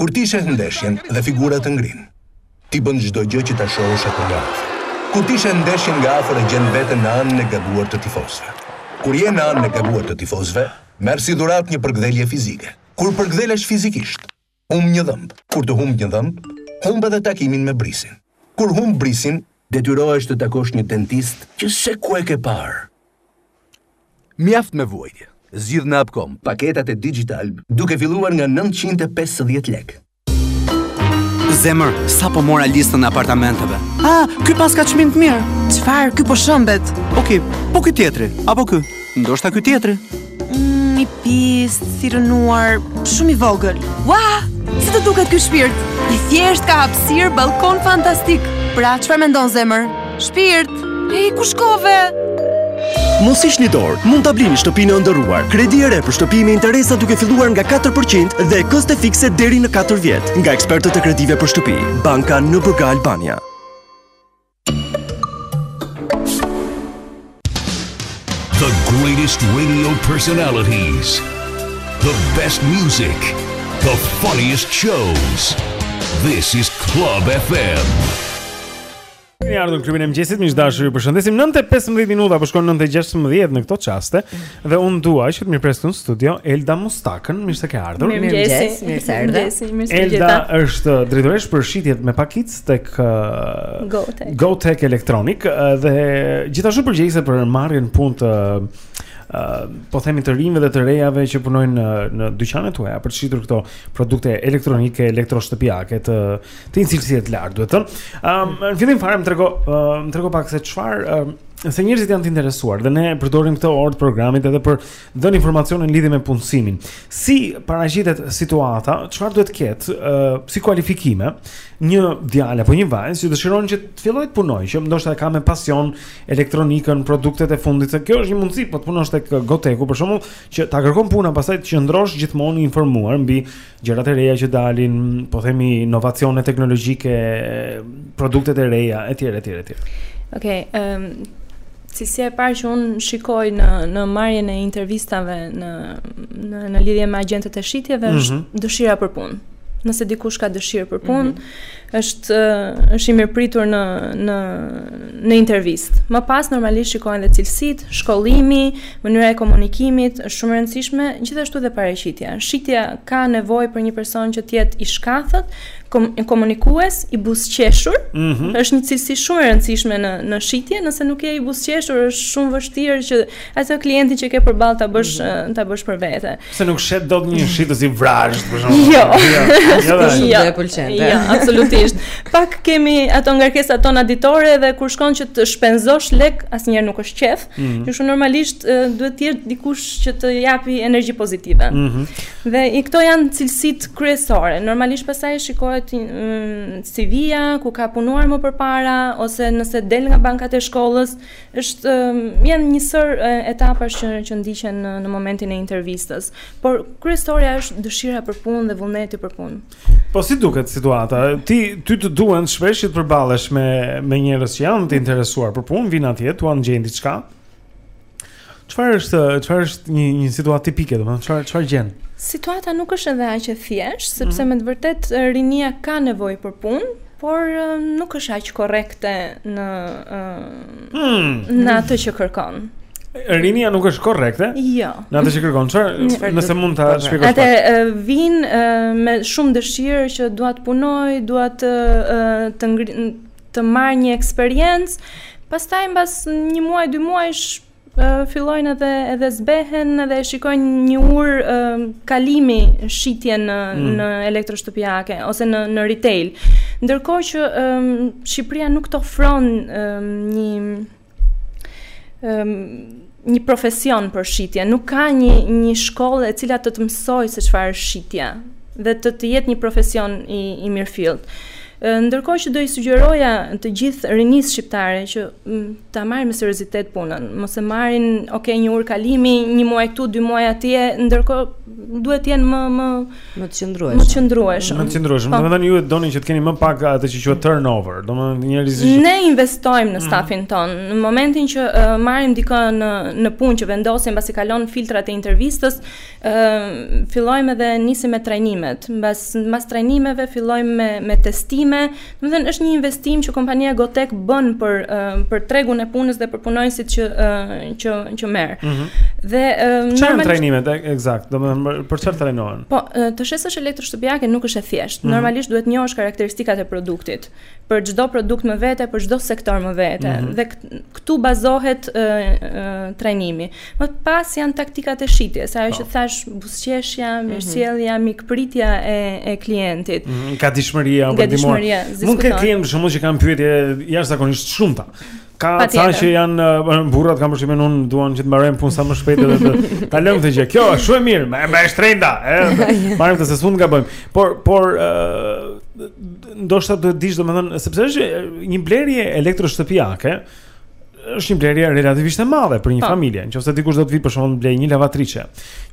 Kur ti sheh ndeshjen dhe figura të ngrin, ti bën çdo gjë që ta shohësh atë nga afër. Kur ti sheh ndeshjen nga afër e gjen veten në anën e gabuar të tifozëve. Kur je në anën e gabuar të tifozëve, merr si dhuratë një përkëdhelje fizike. Kur përkëdhelesh fizikisht, Humb një dhëmb. Kur të humb një dhëmb, humb edhe takimin me Brisin. Kur humb Brisin, detyrohesh të takosh një dentist që seku e ke parë. Mjaft me vuajtje. Zgjidh në Abcom paketat e Digitalb duke filluar nga nëntëqind e pesëdhjetë lekë. Zemër, sapo mora listën e apartamenteve. Ah, ky paska çmim të mirë. Çfarë? Ky po shembet. Okej, po ky tjetri, apo ky? Ndoshta ky tjetri. Mmm, i pis, si rënuar, shumë i vogël. Ua, si të duket ky shpirt? I thjeshtë, ka hapësirë, ballkon fantastik. Pra, çfarë mendon zemër? Shpirt, e ku shkove? Mos hiqni dorë, mund ta blini shtëpinë e ëndërruar. Kredi e re për shtëpi me interesa duke filluar nga 4% dhe këste fikse deri në 4 vjetë. Nga ekspertët e kredive për shtëpi, banka NBG Albania. The greatest radio personalities. The best music. The funniest shows. This is Club FM. Keni ardhur në klubin e mëngjesit, miq të dashur, ju përshëndesim. 9:15 minuta, po shkon 9:16 në këto çaste. Dhe unë dua që të mirëpres këtu në studio Elda Mustakën, mirë se ke ardhur Mirëmëngjes, mirë se erdhe Elda është drejtoreshë për shitjet me pakicë tek uh, GoTech Electronic uh, Dhe gjithashtu përgjegjëse për marrjen në punë të uh, po themi të rinjve dhe të rejave që punojnë në, në dyqanet tuaja për të shitur këto produkte elektronike, elektroshtëpiake të, të një cilësie të lartë, duhet thënë, Në fillim fare më trego, uh, më trego pak se çfarë uh, se njerëzit janë të interesuar dhe ne përdorim këtë orë të programit edhe për të dhënë informacione në lidhje me punësimin. Si paraqitet situata, çfarë duhet të ketë uh, si kualifikime një djalë apo një vajzë që dëshiron që të fillojë të punojë, që ndoshta e ka me pasion elektronikën, produktet e fundit, se kjo është një mundësi, po të punosh tek Goteku për shembull, që ta kërkon puna, pastaj të qëndrosh gjithmonë i informuar mbi gjërat e reja që dalin, po themi inovacione teknologjike, produktet e reja etj etj etj. Okej, okay, ehm, um, cilësia e parë që unë shikoj në marrjen e intervistave në në në lidhje me agjentët e shitjeve mm -hmm. është mhm. dëshira për punë. Nëse dikush ka dëshirë për punë, mm -hmm. Është është i mirëpritur në në në intervistë. Më pas normalisht shikohen dhe cilësitë, shkollimi, mënyra e komunikimit, është shumë e rëndësishme, gjithashtu dhe paraqitja. Shitja ka nevojë për një person që të jetë i shkathët, kom, komunikues, i buzëqeshur. Mm -hmm. Është një cilësi shumë e rëndësishme në në shitje, nëse nuk je i buzëqeshur është shumë vështirë që atë klientin që ke përballë ta bësh mm -hmm. ta bësh për vete. Pse nuk shet dot një shitës i vrazh për shembull. Jo. Jo, jo, jo. Ja pëlqen. Jo, absolutisht. Pak kemi ato ngarkesat tona ditore dhe kur shkon që të shpenzosh lek, asnjëherë nuk është qef. Mm -hmm. Kështu që normalisht duhet të jetë dikush që të japi energji pozitive. Mm -hmm. Dhe këto janë cilësitë kryesore. Normalisht pastaj shikohet mm, CV-ja, ku ka punuar më përpara ose nëse del nga bankat e shkollës, Është, janë një sërë etapash që që ndiqen në, në momentin e intervistës, por kryesorja është dëshira për punë dhe vullneti për punë. Po si duket situata? Ti ty të duhet shpesh të përballesh me me njerëz që janë të interesuar për punë, vin atje, duan të gjejnë diçka. Çfarë është, çfarë është një një situatë tipike, domethënë çfarë çfarë gjen? Situata nuk është edhe aq e thjeshtë, sepse mm -hmm. me të vërtetë rinia ka nevojë për punë, por nuk është aq korrekte në uh, hmm. në atë që kërkon. Rinia nuk është korrekte. Jo. Në atë që kërkon, çfarë? Nëse mund ta po, po. shpjegosh. Ata vin me shumë dëshirë që dua të punoj, dua të të të marrë një eksperiencë, pastaj mbas një muaj, dy muajsh fillojnë edhe edhe zbehen edhe e shikojnë një urë uh, kalimi shitje në mm. në elektroshtëpiake ose në në retail. Ndërkohë që um, Shqipëria nuk të ofron um, një një profesion për shitje, nuk ka një një shkollë e cila të të mësojë se çfarë është shitja dhe të të jetë një profesion i i mirëfilltë. Ndërkohë që do i sugjeroja të gjithë rinisë shqiptare që ta marrin me seriozitet punën, mos e marrin, ok, një urë kalimi, një muaj këtu, dy muaj atje, ndërkohë duhet të jenë më më Më të qëndrueshëm. Më të qëndrueshëm. Më të qëndrueshëm. Po. Domethënë ju e doni që të keni më pak atë që quhet turnover, domethënë njerëzit që Ne investojmë në mhm. stafin tonë. Në momentin që uh, marrim dikë në në punë që vendosim pasi kalon filtrat e intervistës, ë uh, fillojmë edhe nisim me trajnimet. Mbas mbas trajnimeve fillojmë me me testime, Domethënë është një investim që kompania Gotek bën për për tregun e punës dhe për punonjësit që që që merr. Mm -hmm. Dhe çfarë janë trajnimet eksakt? Domethënë për çfarë trajnohen? Po, të shesësh elektroshtëpiake nuk është e thjeshtë. Mm -hmm. Normalisht duhet të njohësh karakteristikat e produktit për çdo produkt më vete, për çdo sektor më vete. Mm -hmm. Dhe këtu bazohet trajnimi. Më pas janë taktikat e shitjes, ajo që po. thashë buzëqeshja, mhm. mirësjellja, mikpritja e e klientit. Mhm, gatishmëria, gatishmëria. Mund të ketë për shembull që kanë pyetje jashtëzakonisht shumëta. Ka ca që janë burrat kam përshtypjen unë duan që të mbarojnë punën sa më shpejt edhe të ta lëmë këtë gjë. Kjo është shumë e mirë, më e shtrenjta, ëh. Marrim këtë se s'mund gabojmë. Por por ndoshta duhet të dish domethënë sepse është një blerje elektroshtëpiake, është një blerje relativisht e madhe për një pa. Po. familje. Nëse dikush do të vi për shembull blejë një lavatriçe,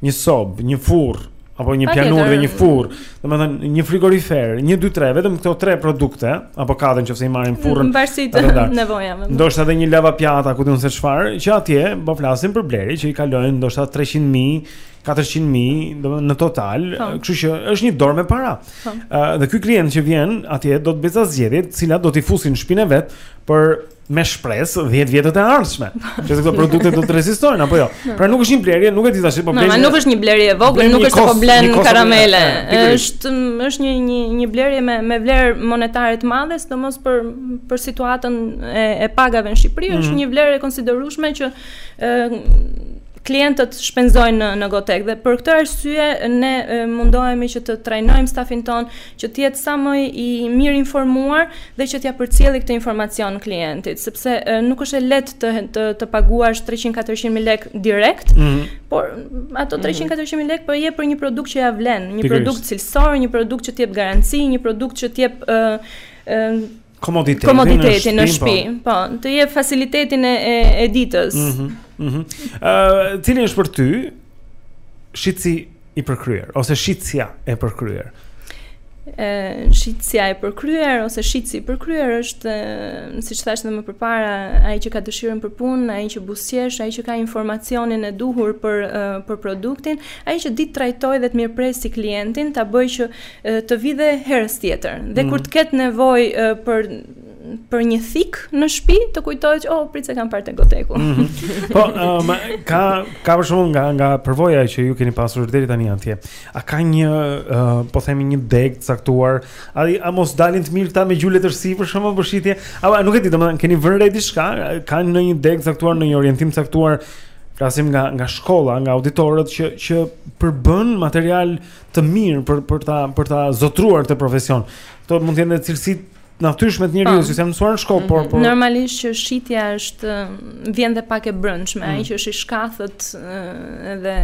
një sobë, një furrë apo një pianurë dhe një furrë, domethënë një frigorifer, një dy tre, vetëm këto tre produkte apo katër nëse i marrim furrën. Në varësi të nevojave. Ndoshta edhe një lavapjata, ku di unë se çfarë, që atje po flasim për blerje që i kalojnë ndoshta 300 mijë 400 mijë, domethënë në total, po. kështu që është një dorë e mirë para. Po. Ë dhe ky klient që vjen atje do të bëjë zgjedhjet, cilat do t'i fusë në shpinë e vet, për me shpresë 10 vjetët e ardhshme. Që këto produkte do të rezistojnë apo jo. Pra nuk është një blerje, nuk e di tash po blen. Nuk është një blerje e vogël, nuk është se po blen karamele. Është është një një një blerje me me vlerë monetare të madhe, sidomos për për situatën e, e pagave në Shqipëri, është mhm. një vlerë e konsiderueshme që klientët shpenzojnë në, në Gotek dhe për këtë arsye ne mundohemi që të trajnojmë stafin tonë që të jetë sa më i mirinformuar dhe që t'ia përcjellë këtë informacion klientit, sepse e, nuk është e lehtë të të, të paguash 300-400 mijë lekë direkt, mm -hmm. por ato 300-400 mijë lekë po jep për një produkt që ia vlen, një Pikërisht. produkt cilësor, një produkt që të jep garanci, një produkt që të jep ë komoditetin, komoditetin në shtëpi, po, po të jep facilitetin e e, e ditës. Mhm. Mm mhm. Mm uh, cili është për ty shitësi i përkryer ose shitësja e përkryer? Ë, shitësja e përkryer ose shitësi i përkryer është, siç thashë dhe më përpara, ai që ka dëshirën për punë, ai që buzëqesh, ai që ka informacionin e duhur për për produktin, ai që di të trajtojë dhe të mirëpresë klientin, ta bëjë që të vijë dhe herës tjetër. Dhe mm. kur të ketë nevojë uh, për për një thikë në shtëpi, të kujtohet që oh, prit se kam parë te goteku. Mm -hmm. Po, um, ka ka për shembull nga nga përvoja që ju keni pasur deri tani atje. A ka një uh, po themi një deg caktuar? A a mos dalin më të mirë këta me gjuhë-letërsi për shembull në shitje? Apo nuk e di, domethënë keni vënë re diçka? Ka ndonjë degë të caktuar ndonjë orientim caktuar? Flasim nga nga shkolla, nga auditorët që që përbën material të mirë për për ta për ta zotëruar këtë profesion. Kto mund të jenë cilësi të natyrshme të njeriu, po. s'i ke mësuar në shkollë, mm -hmm. por mhm. por normalisht që shitja është vjen dhe pak e brendshme, mm -hmm. ai që është i shkathët edhe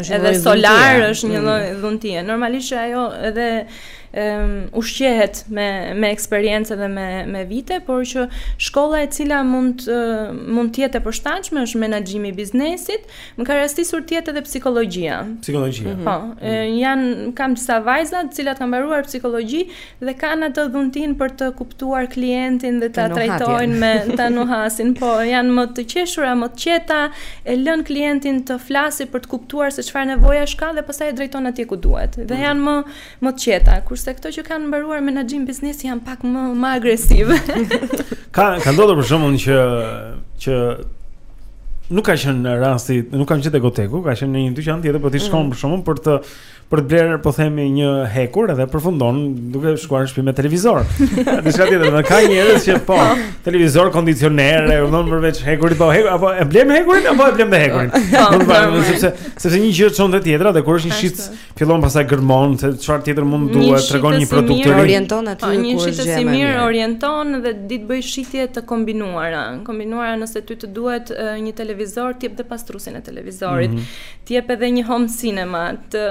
është edhe solar dhuntia. është një mhm. lloj dhuntie. Normalisht që ajo edhe um, ushqehet me me eksperiencë dhe me me vite, por që shkolla e cila mund uh, mund të jetë e përshtatshme është menaxhimi i biznesit, Më ka rastisur të jetë edhe psikologjia. Psikologjia. Mm -hmm. Po, mhm. janë kam disa vajza të cilat kanë mbaruar psikologji dhe kanë atë dhuntinë për të kuptuar klientin dhe ta trajtojnë me ta nuhasin. Po, janë më të qeshura, më të qeta, e lënë klientin të flasë për të kuptuar se çfarë nevojash ka dhe pastaj e drejton atje ku duhet. Dhe mhm. janë më më të qeta, kurse këto që kanë mbaruar menaxhim biznesi janë pak më më agresive. ka ka ndodhur për shembull që që nuk ka qenë rasti, nuk kam qenë te Goteku, ka qenë në një dyqan tjetër, po ti shkon mm. për shembull për të për të blerë po themi një hekur edhe përfundon duke shkuar në shtëpi me televizor. Diçka tjetër, do ka njerëz që po, po. televizor, kondicioner, e vëndon përveç hekurit, po hekur apo e blen me hekurin apo e blen me hekurin. Po, domethënë sepse sepse një gjë çon te tjetra dhe kur është një shit Fillon pastaj gërmon se çfarë tjetër mund të duhet, tregon një produkt të orienton aty po, një shitës i mirë orienton dhe di të bëjë shitje të kombinuara. Të kombinuara nëse ty të duhet një televizor, të jep dhe pastruesin e televizorit. Mm -hmm. Të jep edhe një home cinema të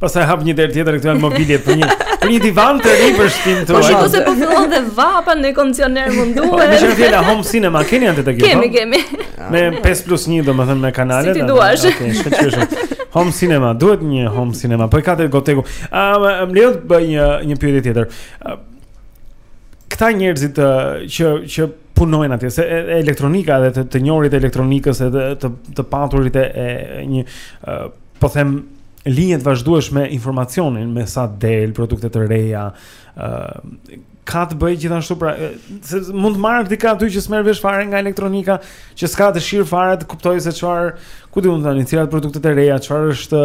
Pastaj hap një derë tjetër këtu janë mobiljet për një për një divan të ri për shtëpinë tuaj. Po shikoj se po fillon dhe vapa një kondicioner më duhet. Po, meqë ra fjala home cinema, keni andej ju. Kemi, po? kemi. Me 5 plus 1 domethënë me kanalet Si ti duash okay, Home cinema, duhet një home cinema Po ka te goteku um, Më lejo të bëj një, një pyetje tjetër uh, Këta njerëzit uh, që, që punojnë atje Se e, elektronika dhe të, të njohurit e elektronikës Dhe të, të paturit e, e një uh, Po them lidhje të vazhdueshme me informacionin Me sa del, produkte të reja ë ka të bëjë gjithashtu pra se mund të marrë dikë aty që s'merr vesh fare nga elektronika, që s'ka dëshirë fare të kuptojë se çfarë, ku di unë tani, cilat produktet e reja, çfarë është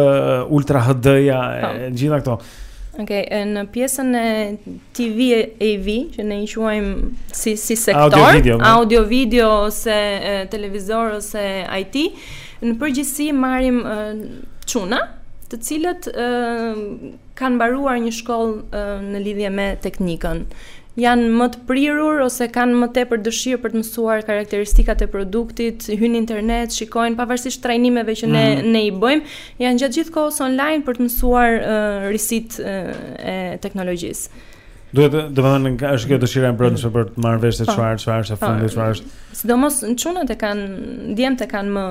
Ultra HD-ja e të gjitha këto. Ok, në pjesën e TV e AV, që ne i quajmë si, si sektor, audio video, po. audio, video ose e, televizor ose IT, në përgjithësi marrim e, çuna, të cilët e, kanë mbaruar një shkollë në lidhje me teknikën, janë më të prirur ose kanë më tepër dëshirë për të mësuar karakteristikat e produktit, hyjnë në internet, shikojnë pavarësisht trajnimeve që ne mm. ne i bëjmë, janë gjatë gjithë kohës online për të mësuar uh, risitë uh, e teknologjisë. Duhet të, do të thotë, është kjo dëshira e brendshme për të marrë vesh se po. çfarë, çfarë është e po. fundit, çfarë është. Sidomos çunat e kanë, djemt e kanë më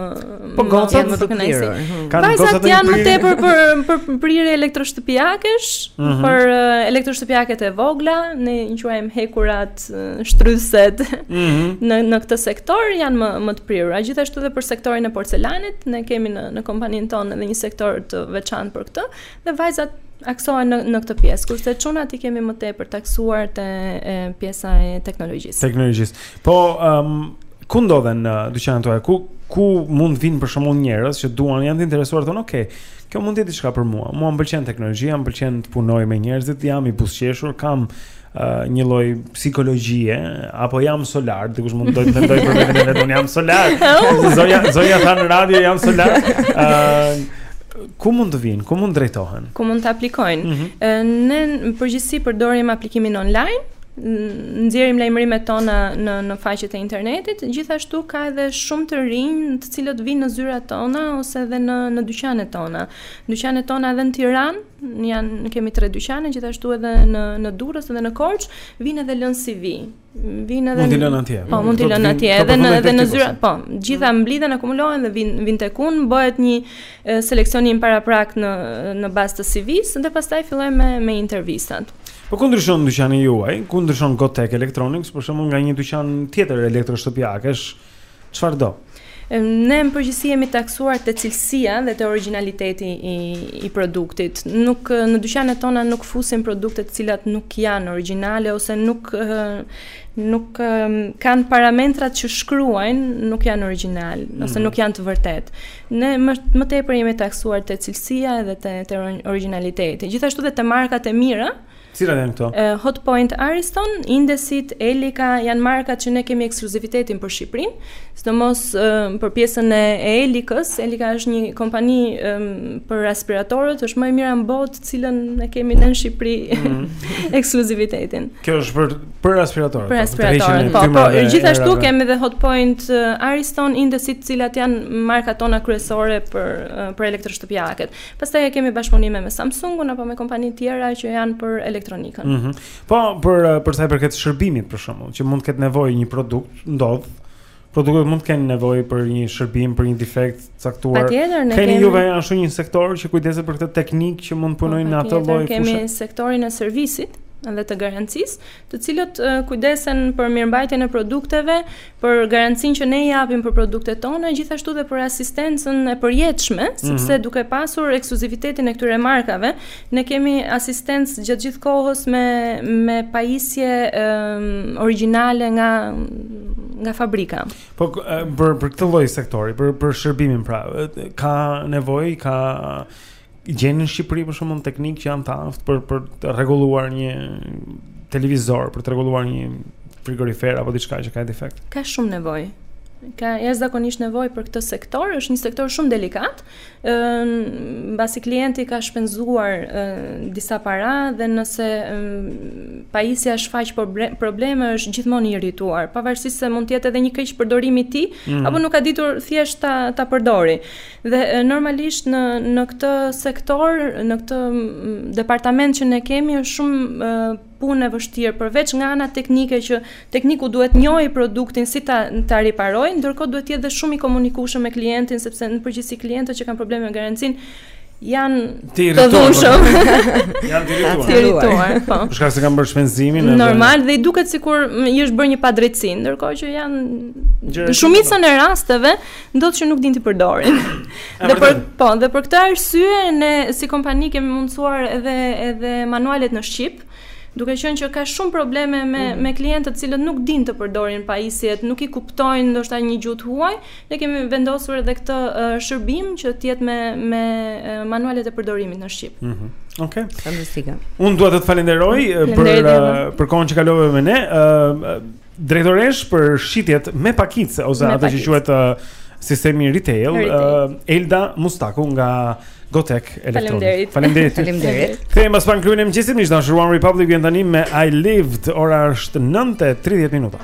po goca me kënaqësi. Mhm. Gocat janë më tepër për për prirje elektroshtëpiakesh, mhm. për eh, elektroshtëpiaket e vogla, ne i quajmë hekurat eh, shtrydhëset. Mhm. Në në këtë sektor janë më më të prirura. Gjithashtu edhe për sektorin e porcelanit, ne kemi në në kompaninë tonë edhe një sektor të veçantë për këtë. Dhe vajzat aksohen në në këtë pjesë, kurse çunat i kemi më tepër t'aksuar te e, pjesa e teknologjisë. Teknologjisë. Po, ëm um, ku ndodhen në uh, dyqanet tuaja? Ku ku mund të vijnë për shembull njerëz që duan janë të interesuar thonë, "Ok, kjo mund të jetë diçka për mua. Mua më pëlqen teknologjia, më pëlqen të punoj me njerëzit, jam i buzëqeshur, kam një lloj psikologjie apo jam solar, dikush mund të mendojë për veten e vet, unë jam solar. Zonja, zonja tha në radio jam solar. Ë ku mund të vijnë, ku mund drejtohen? Ku mund të aplikojnë? Mm -hmm. Ne në përgjithësi përdorim aplikimin online, nxjerrim lajmërimet tona në në faqet e internetit, gjithashtu ka edhe shumë të rinj të cilët vijnë në zyrat tona ose edhe në në dyqanet tona. Dyqanet tona edhe në Tiranë janë kemi tre dyqane gjithashtu edhe në në Durrës edhe në Korçë, vijnë edhe lënë CV. Vijnë edhe Mund t'i lënë atje. Po, mund t'i lënë atje edhe në edhe në zyra, po, të gjitha mm. mblidhen, akumulohen dhe vijnë vijnë tek unë, bëhet një seleksionim paraprak në në bazë të CV-s dhe pastaj fillojmë me me intervistat. Po ku ndryshon dyqani juaj? Ku ndryshon Gotech Electronics për shembull nga një dyqan tjetër elektroshtëpiakesh? Çfarë do? Ne në përgjithësi jemi t'aksuar te cilësia dhe te origjinaliteti i i produktit. Nuk në dyqanet tona nuk fusim produkte të cilat nuk janë origjinale ose nuk nuk kanë parametrat që shkruajnë, nuk janë origjinal mm -hmm. ose mhm. nuk janë të vërtetë. Ne më, më tepër jemi t'aksuar te cilësia dhe te te origjinaliteti. Gjithashtu dhe te markat e mira, Cilat janë këto? Uh, Hot Point Ariston, Indesit, Elika, janë markat që ne kemi ekskluzivitetin për Shqipërinë, sidomos uh, për pjesën e, e Elikës. Elika është një kompani um, për aspiratorët, është më e mira në botë, të cilën ne kemi në Shqipëri mm. ekskluzivitetin. Kjo është për për aspiratorët. Për po, aspiratorët, po, po, po gjithashtu e kemi edhe Hot Point uh, Ariston, Indesit, cilat janë markat tona kryesore për uh, për elektroshtëpiaket. Pastaj e kemi bashkëpunime me Samsungun apo me kompani të tjera që janë për elektronikën. Mm -hmm. Po për eh, për sa i përket shërbimit për shembull, që mund të ketë nevojë një produkt, ndodh. Produktet mund të kenë nevojë për një shërbim, për një defekt të caktuar. Patjetër, e keni juve gjithashtu një sektor që kujdeset për këtë teknikë që mund të po, punojnë në atë lloj fushë. Kemi sektorin e servisit, dhe të garancisë, të cilët kujdesen për mirëmbajtjen e produkteve, për garancinë që ne i japim për produktet tona, gjithashtu dhe për asistencën e përjetshme, mhm. sepse mm -hmm. duke pasur ekskluzivitetin e këtyre markave, ne kemi asistencë gjatë gjithë kohës me me pajisje um, origjinale nga nga fabrika. Po për për këtë lloj sektori, për për shërbimin pra, ka nevojë, ka gjeni në Shqipëri për shembull teknikë që janë të aftë për për të rregulluar një televizor, për të rregulluar një frigorifer apo diçka që ka defekt. Ka shumë nevojë. Ka jashtëzakonisht nevojë për këtë sektor, është një sektor shumë delikat. Ë, mbasi klienti ka shpenzuar e, disa para dhe nëse e, pajisja shfaq probleme është gjithmonë i irrituar, pavarësisht se mund të jetë edhe një keqpërdorim i tij, mm. apo nuk ka ditur thjesht ta ta përdori. Dhe normalisht në në këtë sektor, në këtë departament që ne kemi është shumë punë e vështirë, përveç nga ana teknike që tekniku duhet njohë produktin si ta ta riparojë, ndërkohë duhet të jetë dhe shumë i komunikueshëm me klientin sepse në përgjithësi klientët që kanë probleme me garancinë janë të dhunshëm. Janë të irrituar. Po. Për shkak se kanë bërë shpenzimin edhe normal dhe i duket sikur i është bërë një padrejtësi, ndërkohë që janë në shumicën e rasteve ndodh që nuk din t'i përdorin. dhe për po, dhe për këtë arsye ne si kompani kemi mundësuar edhe edhe manualet në shqip, duke qenë që ka shumë probleme me mm -hmm. me klientët të cilët nuk din të përdorin pajisjet, nuk i kuptojnë ndoshta një gjuhë të huaj, ne kemi vendosur edhe këtë uh, shërbim që të jetë me me uh, manualet e përdorimit në shqip. Mm -hmm. Okej. Okay. Fantastike. Unë dua të të falenderoj për uh, për kohën që kalove me ne. Ëm uh, Drejtoreshë për shitjet me pakicë ose ato që quhet sistemi retail, uh, Elda Mustaku nga GoTech Electronics. Faleminderit. Faleminderit. Kthehem pas pak për t'ju rindjekur miq të dashur One Republic vjen tani me I lived ora është 9:30 minuta.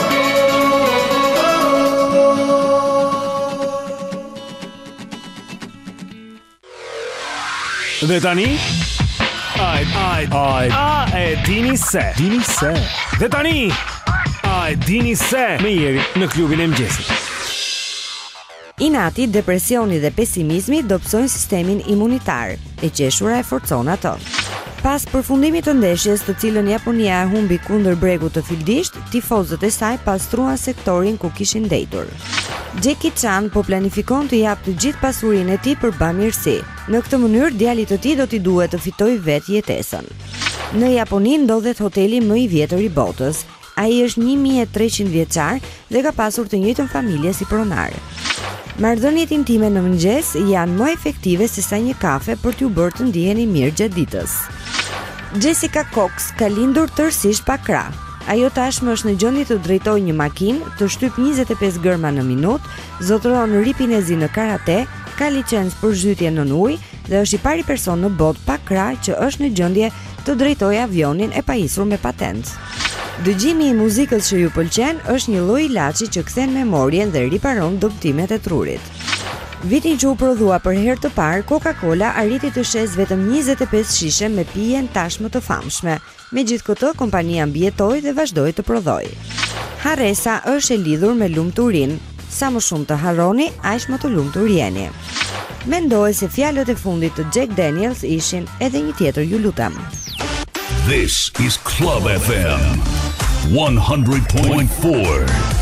Dhe tani Ai ai ai a e dini se dini se Dhe tani Ai dini se me Jerin në klubin e mëngjesit Inati, depresioni dhe pesimizmi dobësojnë sistemin imunitar. E qeshura e forcon atë. Pas përfundimit të ndeshjes, të cilën Japonia e humbi kundër bregut të Fildishtë, tifozët e saj pastruan sektorin ku kishin ndejtur. Jackie Chan po planifikon të japë të gjithë pasurinë e tij për bamirësi. Në këtë mënyrë, djalit të tij do t'i duhet të fitojë vetë jetesën. Në Japoni ndodhet hoteli më i vjetër i botës. Ai është një mijë e treqind vjeçar dhe ka pasur të njëjtën familje si pronare. Marrëdhëniet intime në mëngjes janë më efektive se sa një kafe për t'ju bërë të ndiheni mirë gjatë ditës. Jessica Cox ka lindur tërësisht pa krah. Ajo tashmë është në gjendje të drejtojë një makinë, të shtypë 25 gërma në minutë, zotëron rripin e zi në karate, ka licencë për zhytje nën ujë dhe është i pari person në botë pa krah që është në gjendje të drejtojë avionin e pajisur me patentë. Dëgjimi i muzikës që ju pëlqen është një lloj ilaçi që kthen memorien dhe riparon dëmtimet e trurit. Vitin që u prodhua për herë të parë, Coca-Cola arriti të shesë vetëm 25 shishe me pijen tashmë të famshme, Megjithë këtë, kompania mbijetoi dhe vazhdoi të prodhojë. Harresa është e lidhur me lumturinë. Sa më shumë të harroni, aq më të lumtur jeni. Mendohej se fjalët e fundit të Jack Daniels ishin Edhe një tjetër ju lutem. This is Club FM 100.4.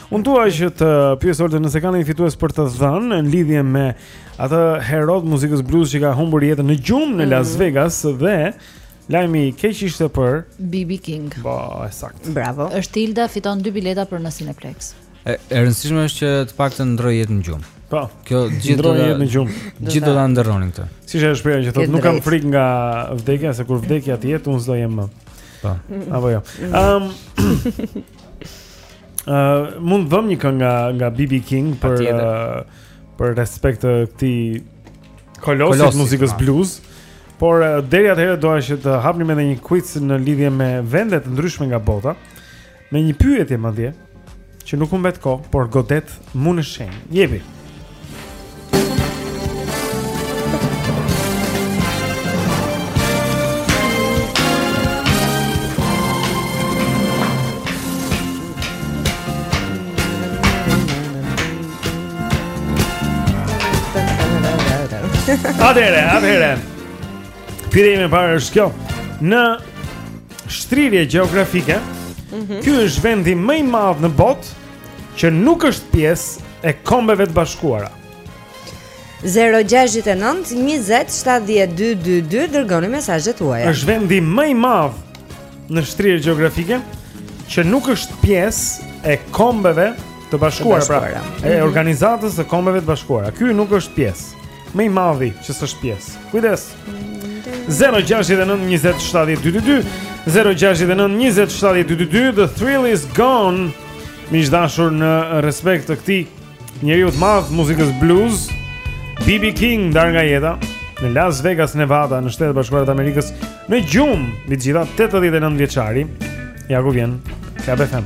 Unë dua që të pyes Oltën nëse kanë një fitues për të dhënë në lidhje me atë hero të muzikës blues që ka humbur jetën në gjumë në Las mhm. Vegas dhe lajmi i keq ishte për BB King. Po, saktë. Bravo. Është Tilda fiton dy bileta për në Cineplex. E, e rëndësishme është që të paktën ndërroi jetën në gjumë. Po. Kjo gjithë do të në gjumë. Gjithë do ta ndërronin këtë. Si është shprehja që thotë nuk kam frikë nga vdekja, se kur vdekja të jetë unë s'do jem më. Po. Apo jo. Ëm Ë uh, mund të vëmë një këngë nga nga BB King për uh, për respekt të këtij kolosi të muzikës blues. Por eh, deri atëherë doja që të hapnim edhe një quiz në lidhje me vende të ndryshme nga bota, me një pyetje madje, që nuk humbet kohë, por godet mu në shenjë. Jepi. Atëherë, atëherë. Pyetja ime e parë është kjo. Në shtrirje gjeografike, mm -hmm. ky është vendi më i madh në botë që nuk është pjesë e Kombeve të Bashkuara. 0-6-9-20-7-0-2-2-2 Dërgoni mesazhet tuaja, është vendi më i madh në shtrirje gjeografike Që nuk është pjesë e Kombeve të Bashkuara, të Bashkuara pra, E mhm. organizatës së Kombeve të Bashkuara. Ky nuk është pjesë. Më i madhi që s'është pjesë. Kujdes 0-6-9-20-7-0-2-2-2 0-6-9-20-7-0-2-2-2 The thrill is gone Miq të dashur, në respekt të këtij njeriu të madh të muzikës blues B.B. King ndarë nga jeta Në Las Vegas, Nevada Në Shtetet e Bashkuara të Amerikës Në gjumë Megjithatë 89 vjeçari Ja ku vjen Club FM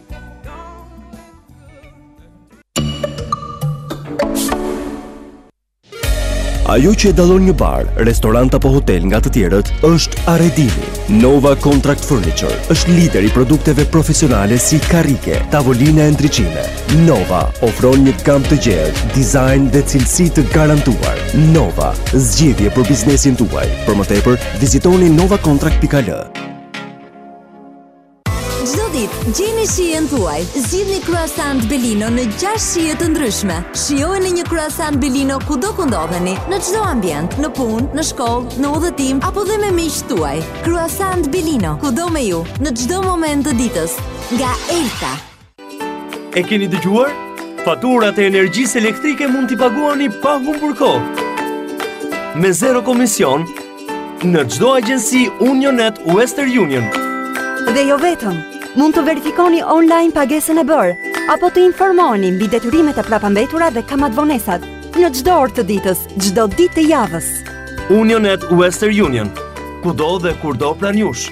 Ajo që e dallon një bar, restorant apo hotel nga të tjerët është arredimi. Nova Contract Furniture është lider i produkteve profesionale si karrike, tavolina e ndriçime. Nova ofron një gamë të gjerë, dizajn dhe cilësi të garantuar. Nova, zgjidhje për biznesin tuaj. Për më tepër, vizitoni novacontract.al. Çdo ditë gjeni shijen tuaj. Zgjidhni croissant Belino në 6 shije të ndryshme. Shijojeni një croissant Belino kudo ku ndodheni, në çdo ambient, në punë, në shkollë, në udhëtim apo dhe me miqtë tuaj. Croissant Belino, kudo me ju, në çdo moment të ditës. Nga Elta. E keni dëgjuar? Faturat e energjisë elektrike mund t'i paguani pa humbur kohë. Me zero komision në çdo agjenci Unionet Western Union. Dhe jo vetëm, mund të verifikoni online pagesën e bërë apo të informoheni mbi detyrimet e prapambetura dhe kamatëvonesat në çdo orë të ditës, çdo ditë të javës. Unionet Western Union, kudo dhe kurdo pranë jush.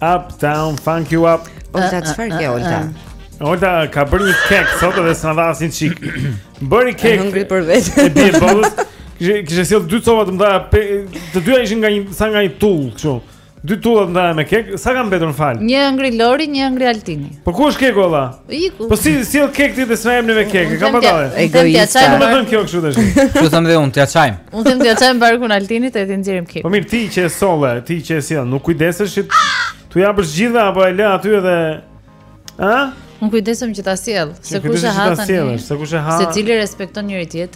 Uptown funk you up. Olta, çfarë ke Olta? Olta ka bërë një kek sot dhe s'na dha asnjë çik. Bëri kek. Hëngri për vetë. E bie bogus. Kishte, kishte sjellë dy copa të mëdha, të dyja ishin nga një sa nga një tullë kështu. Dy tulla të mëdha me kek, sa ka mbetur në fal? Një hëngri Lori, një hëngri Altini. Po ku është keku vallë? Iku. Po si si o kek ti të smajem në me kek, ka ngadalë. Egoist. Çfarë më thon kjo kështu tash? Ju them dhe unë, t'ia çajmë. Unë them t'ia çajmë barkun Altinit e t'i nxjerrim kekun. Po mirë, ti që e solle, ti që e sjell, nuk kujdesesh që t'u japësh të gjithëve apo e lë aty edhe Ë? Unë kujdesem që ta sjell, se kush e ha tani. Se kush e ha. Secili respekton njëri tjetrin.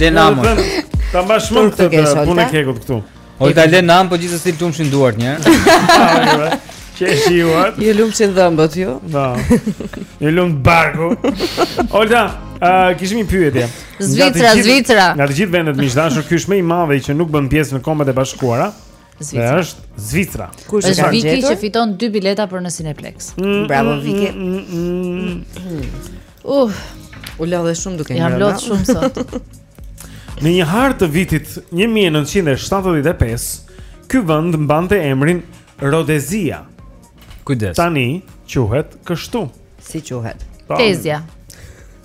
Le nam. Ta mbash mend këtë punë e kekut këtu. Olta le nam, po gjithsesi të lumshin duart një herë. Që e shijuat? Ju lumshin dhëmbët ju. Po. Ju lumtë barku. Olta, a kishim një pyetje? Zvicra, Zvicra. Nga të gjithë vendet miq të dashur, ky është më i madhi që nuk bën pjesë në Kombet e Bashkuara. Zvicra. Dhe është Zvicra. Kush e ka Viki gjetur? që fiton dy bileta për në Cineplex. Mm, mm, Bravo mm, Viki. Mm, mm, uh, u lodhe shumë duke ngrënë. Jam lodh shumë sot. në një hartë të vitit 1975, ky vend mbante emrin Rodezia. Kujdes. Tani quhet kështu. Si quhet? Po. Tezia.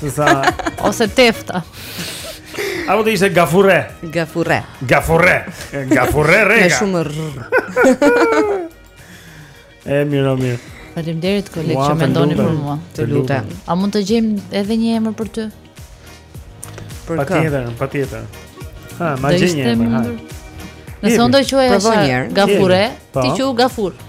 Sesa ose tefta. A mund të ishte gafurre? Gafurre. Gafurre. Gafurre rega. Me shumë rr. E mirë, mirë. Faleminderit kolegë wow, që mendoni për mua. Të lutem. A mund të gjejmë edhe një emër për ty? Për kë? Patjetër, patjetër. Ha, ma gjej një emër. Nëse unë do të quhem gafurre, ti quhu gafurr.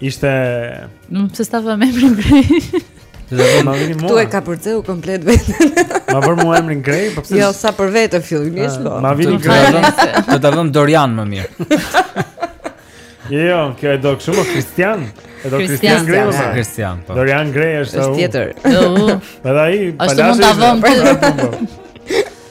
Ishte Nuk më pëlqen ta vëmë emrin Grey Ky e ka për qejf komplet veten Ma vër mua emrin Grey po Jo, sa për vetë fillimisht po Ma vini Grey Ta vëmë Dorian më mirë Jo, kjo e do kështu më Kristian E do Kristian Grey më Kristian po. Dorian Grey është ai është tjetër Edhe ai Ashtu mund ta vëmë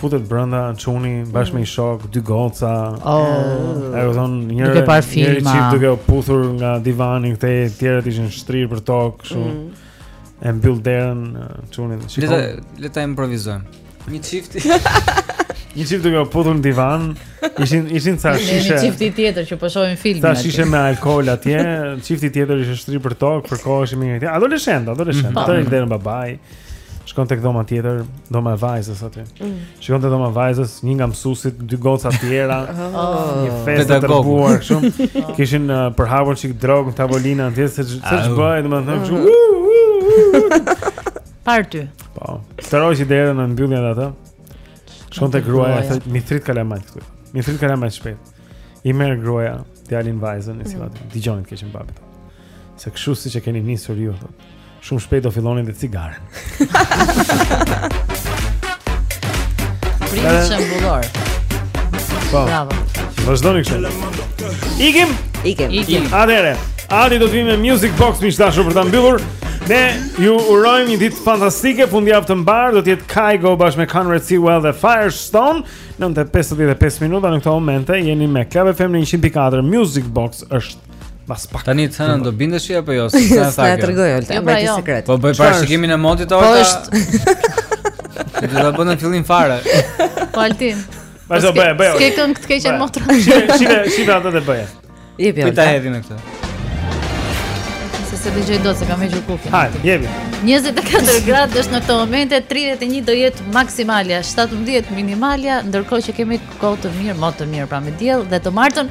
Futet brenda çuni bashkë me një shok, dy goca. Oh, ata thonë një duke parë filma. Një çift duke u puthur nga divani këtej, të tjerët ishin shtrirë për tokë kështu. Mm. E mbyll derën çuni. Le ta le ta improvizojmë. Një çift. Një çift duke u puthur në divan, ishin ishin ca shishe. Një çift tjetër që po shohin filmin. Ca shishe me alkool atje, çifti tjetër ishte shtrirë për tokë, përqafoheshin me njëri-tjetrin. Adoleshentë, adoleshentë, mm. Mbyll derën babai. Shkon tek dhoma tjetër, dhoma e vajzës aty. Mm. Shkon te dhoma e vajzës, një nga mësuesit, dy goca të tjera, oh. një festë të tërbuar kështu. Oh. Kishin uh, përhapur çik drogë në tavolinë atje se ç'bëhet, domethënë kështu. Mm. Party. Po. Sa e hap derën e mbyll edhe atë. Shkon te gruaja, thotë, "M'i thirri kalamajtë këtu." M'i thirri kalamajtë shpejt. I merr gruaja, djalin vajzën, i thotë, mm. "Dëgjoni të keqen babi." Se kështu siç e keni nisur ju, shumë shpejt do filloni dhe cigaren. Prind shembullor. Po. Bravo. Vazhdoni kështu. Ikim? Ikim. Ikim. Atëre, Adi do të vimë Music Box miq të dashur për ta mbyllur. Ne ju urojmë një ditë fantastike, fundjavë të mbarë, do të jetë Kygo bashkë me Conrad Sewell dhe Firestone. 9 e 55 minuta në këto momente jeni me Club FM në 104 Music Box është Mas pak. Tani të thënë do bindesh apo jo? Sa e thakë. Sa tregoj Olta, jo, pra, jo. sekret. Po bëj parashikimin e motit Olta. Po është. Do ta bënim film fare. Po Altin. Vazhdo bëj, bëj. S'ke këngë të keqen motra. Shive, shive ato të bëj. Jepi. Ti ta hedhim në këtë. Se s'e dëgjoj dot se kam hequr kufin. Hajde, jepi. 24 gradë është në këtë moment, 31 do jetë maksimalja, 17 minimalja, ndërkohë që kemi kohë të mirë, më të mirë pra me diell dhe të martën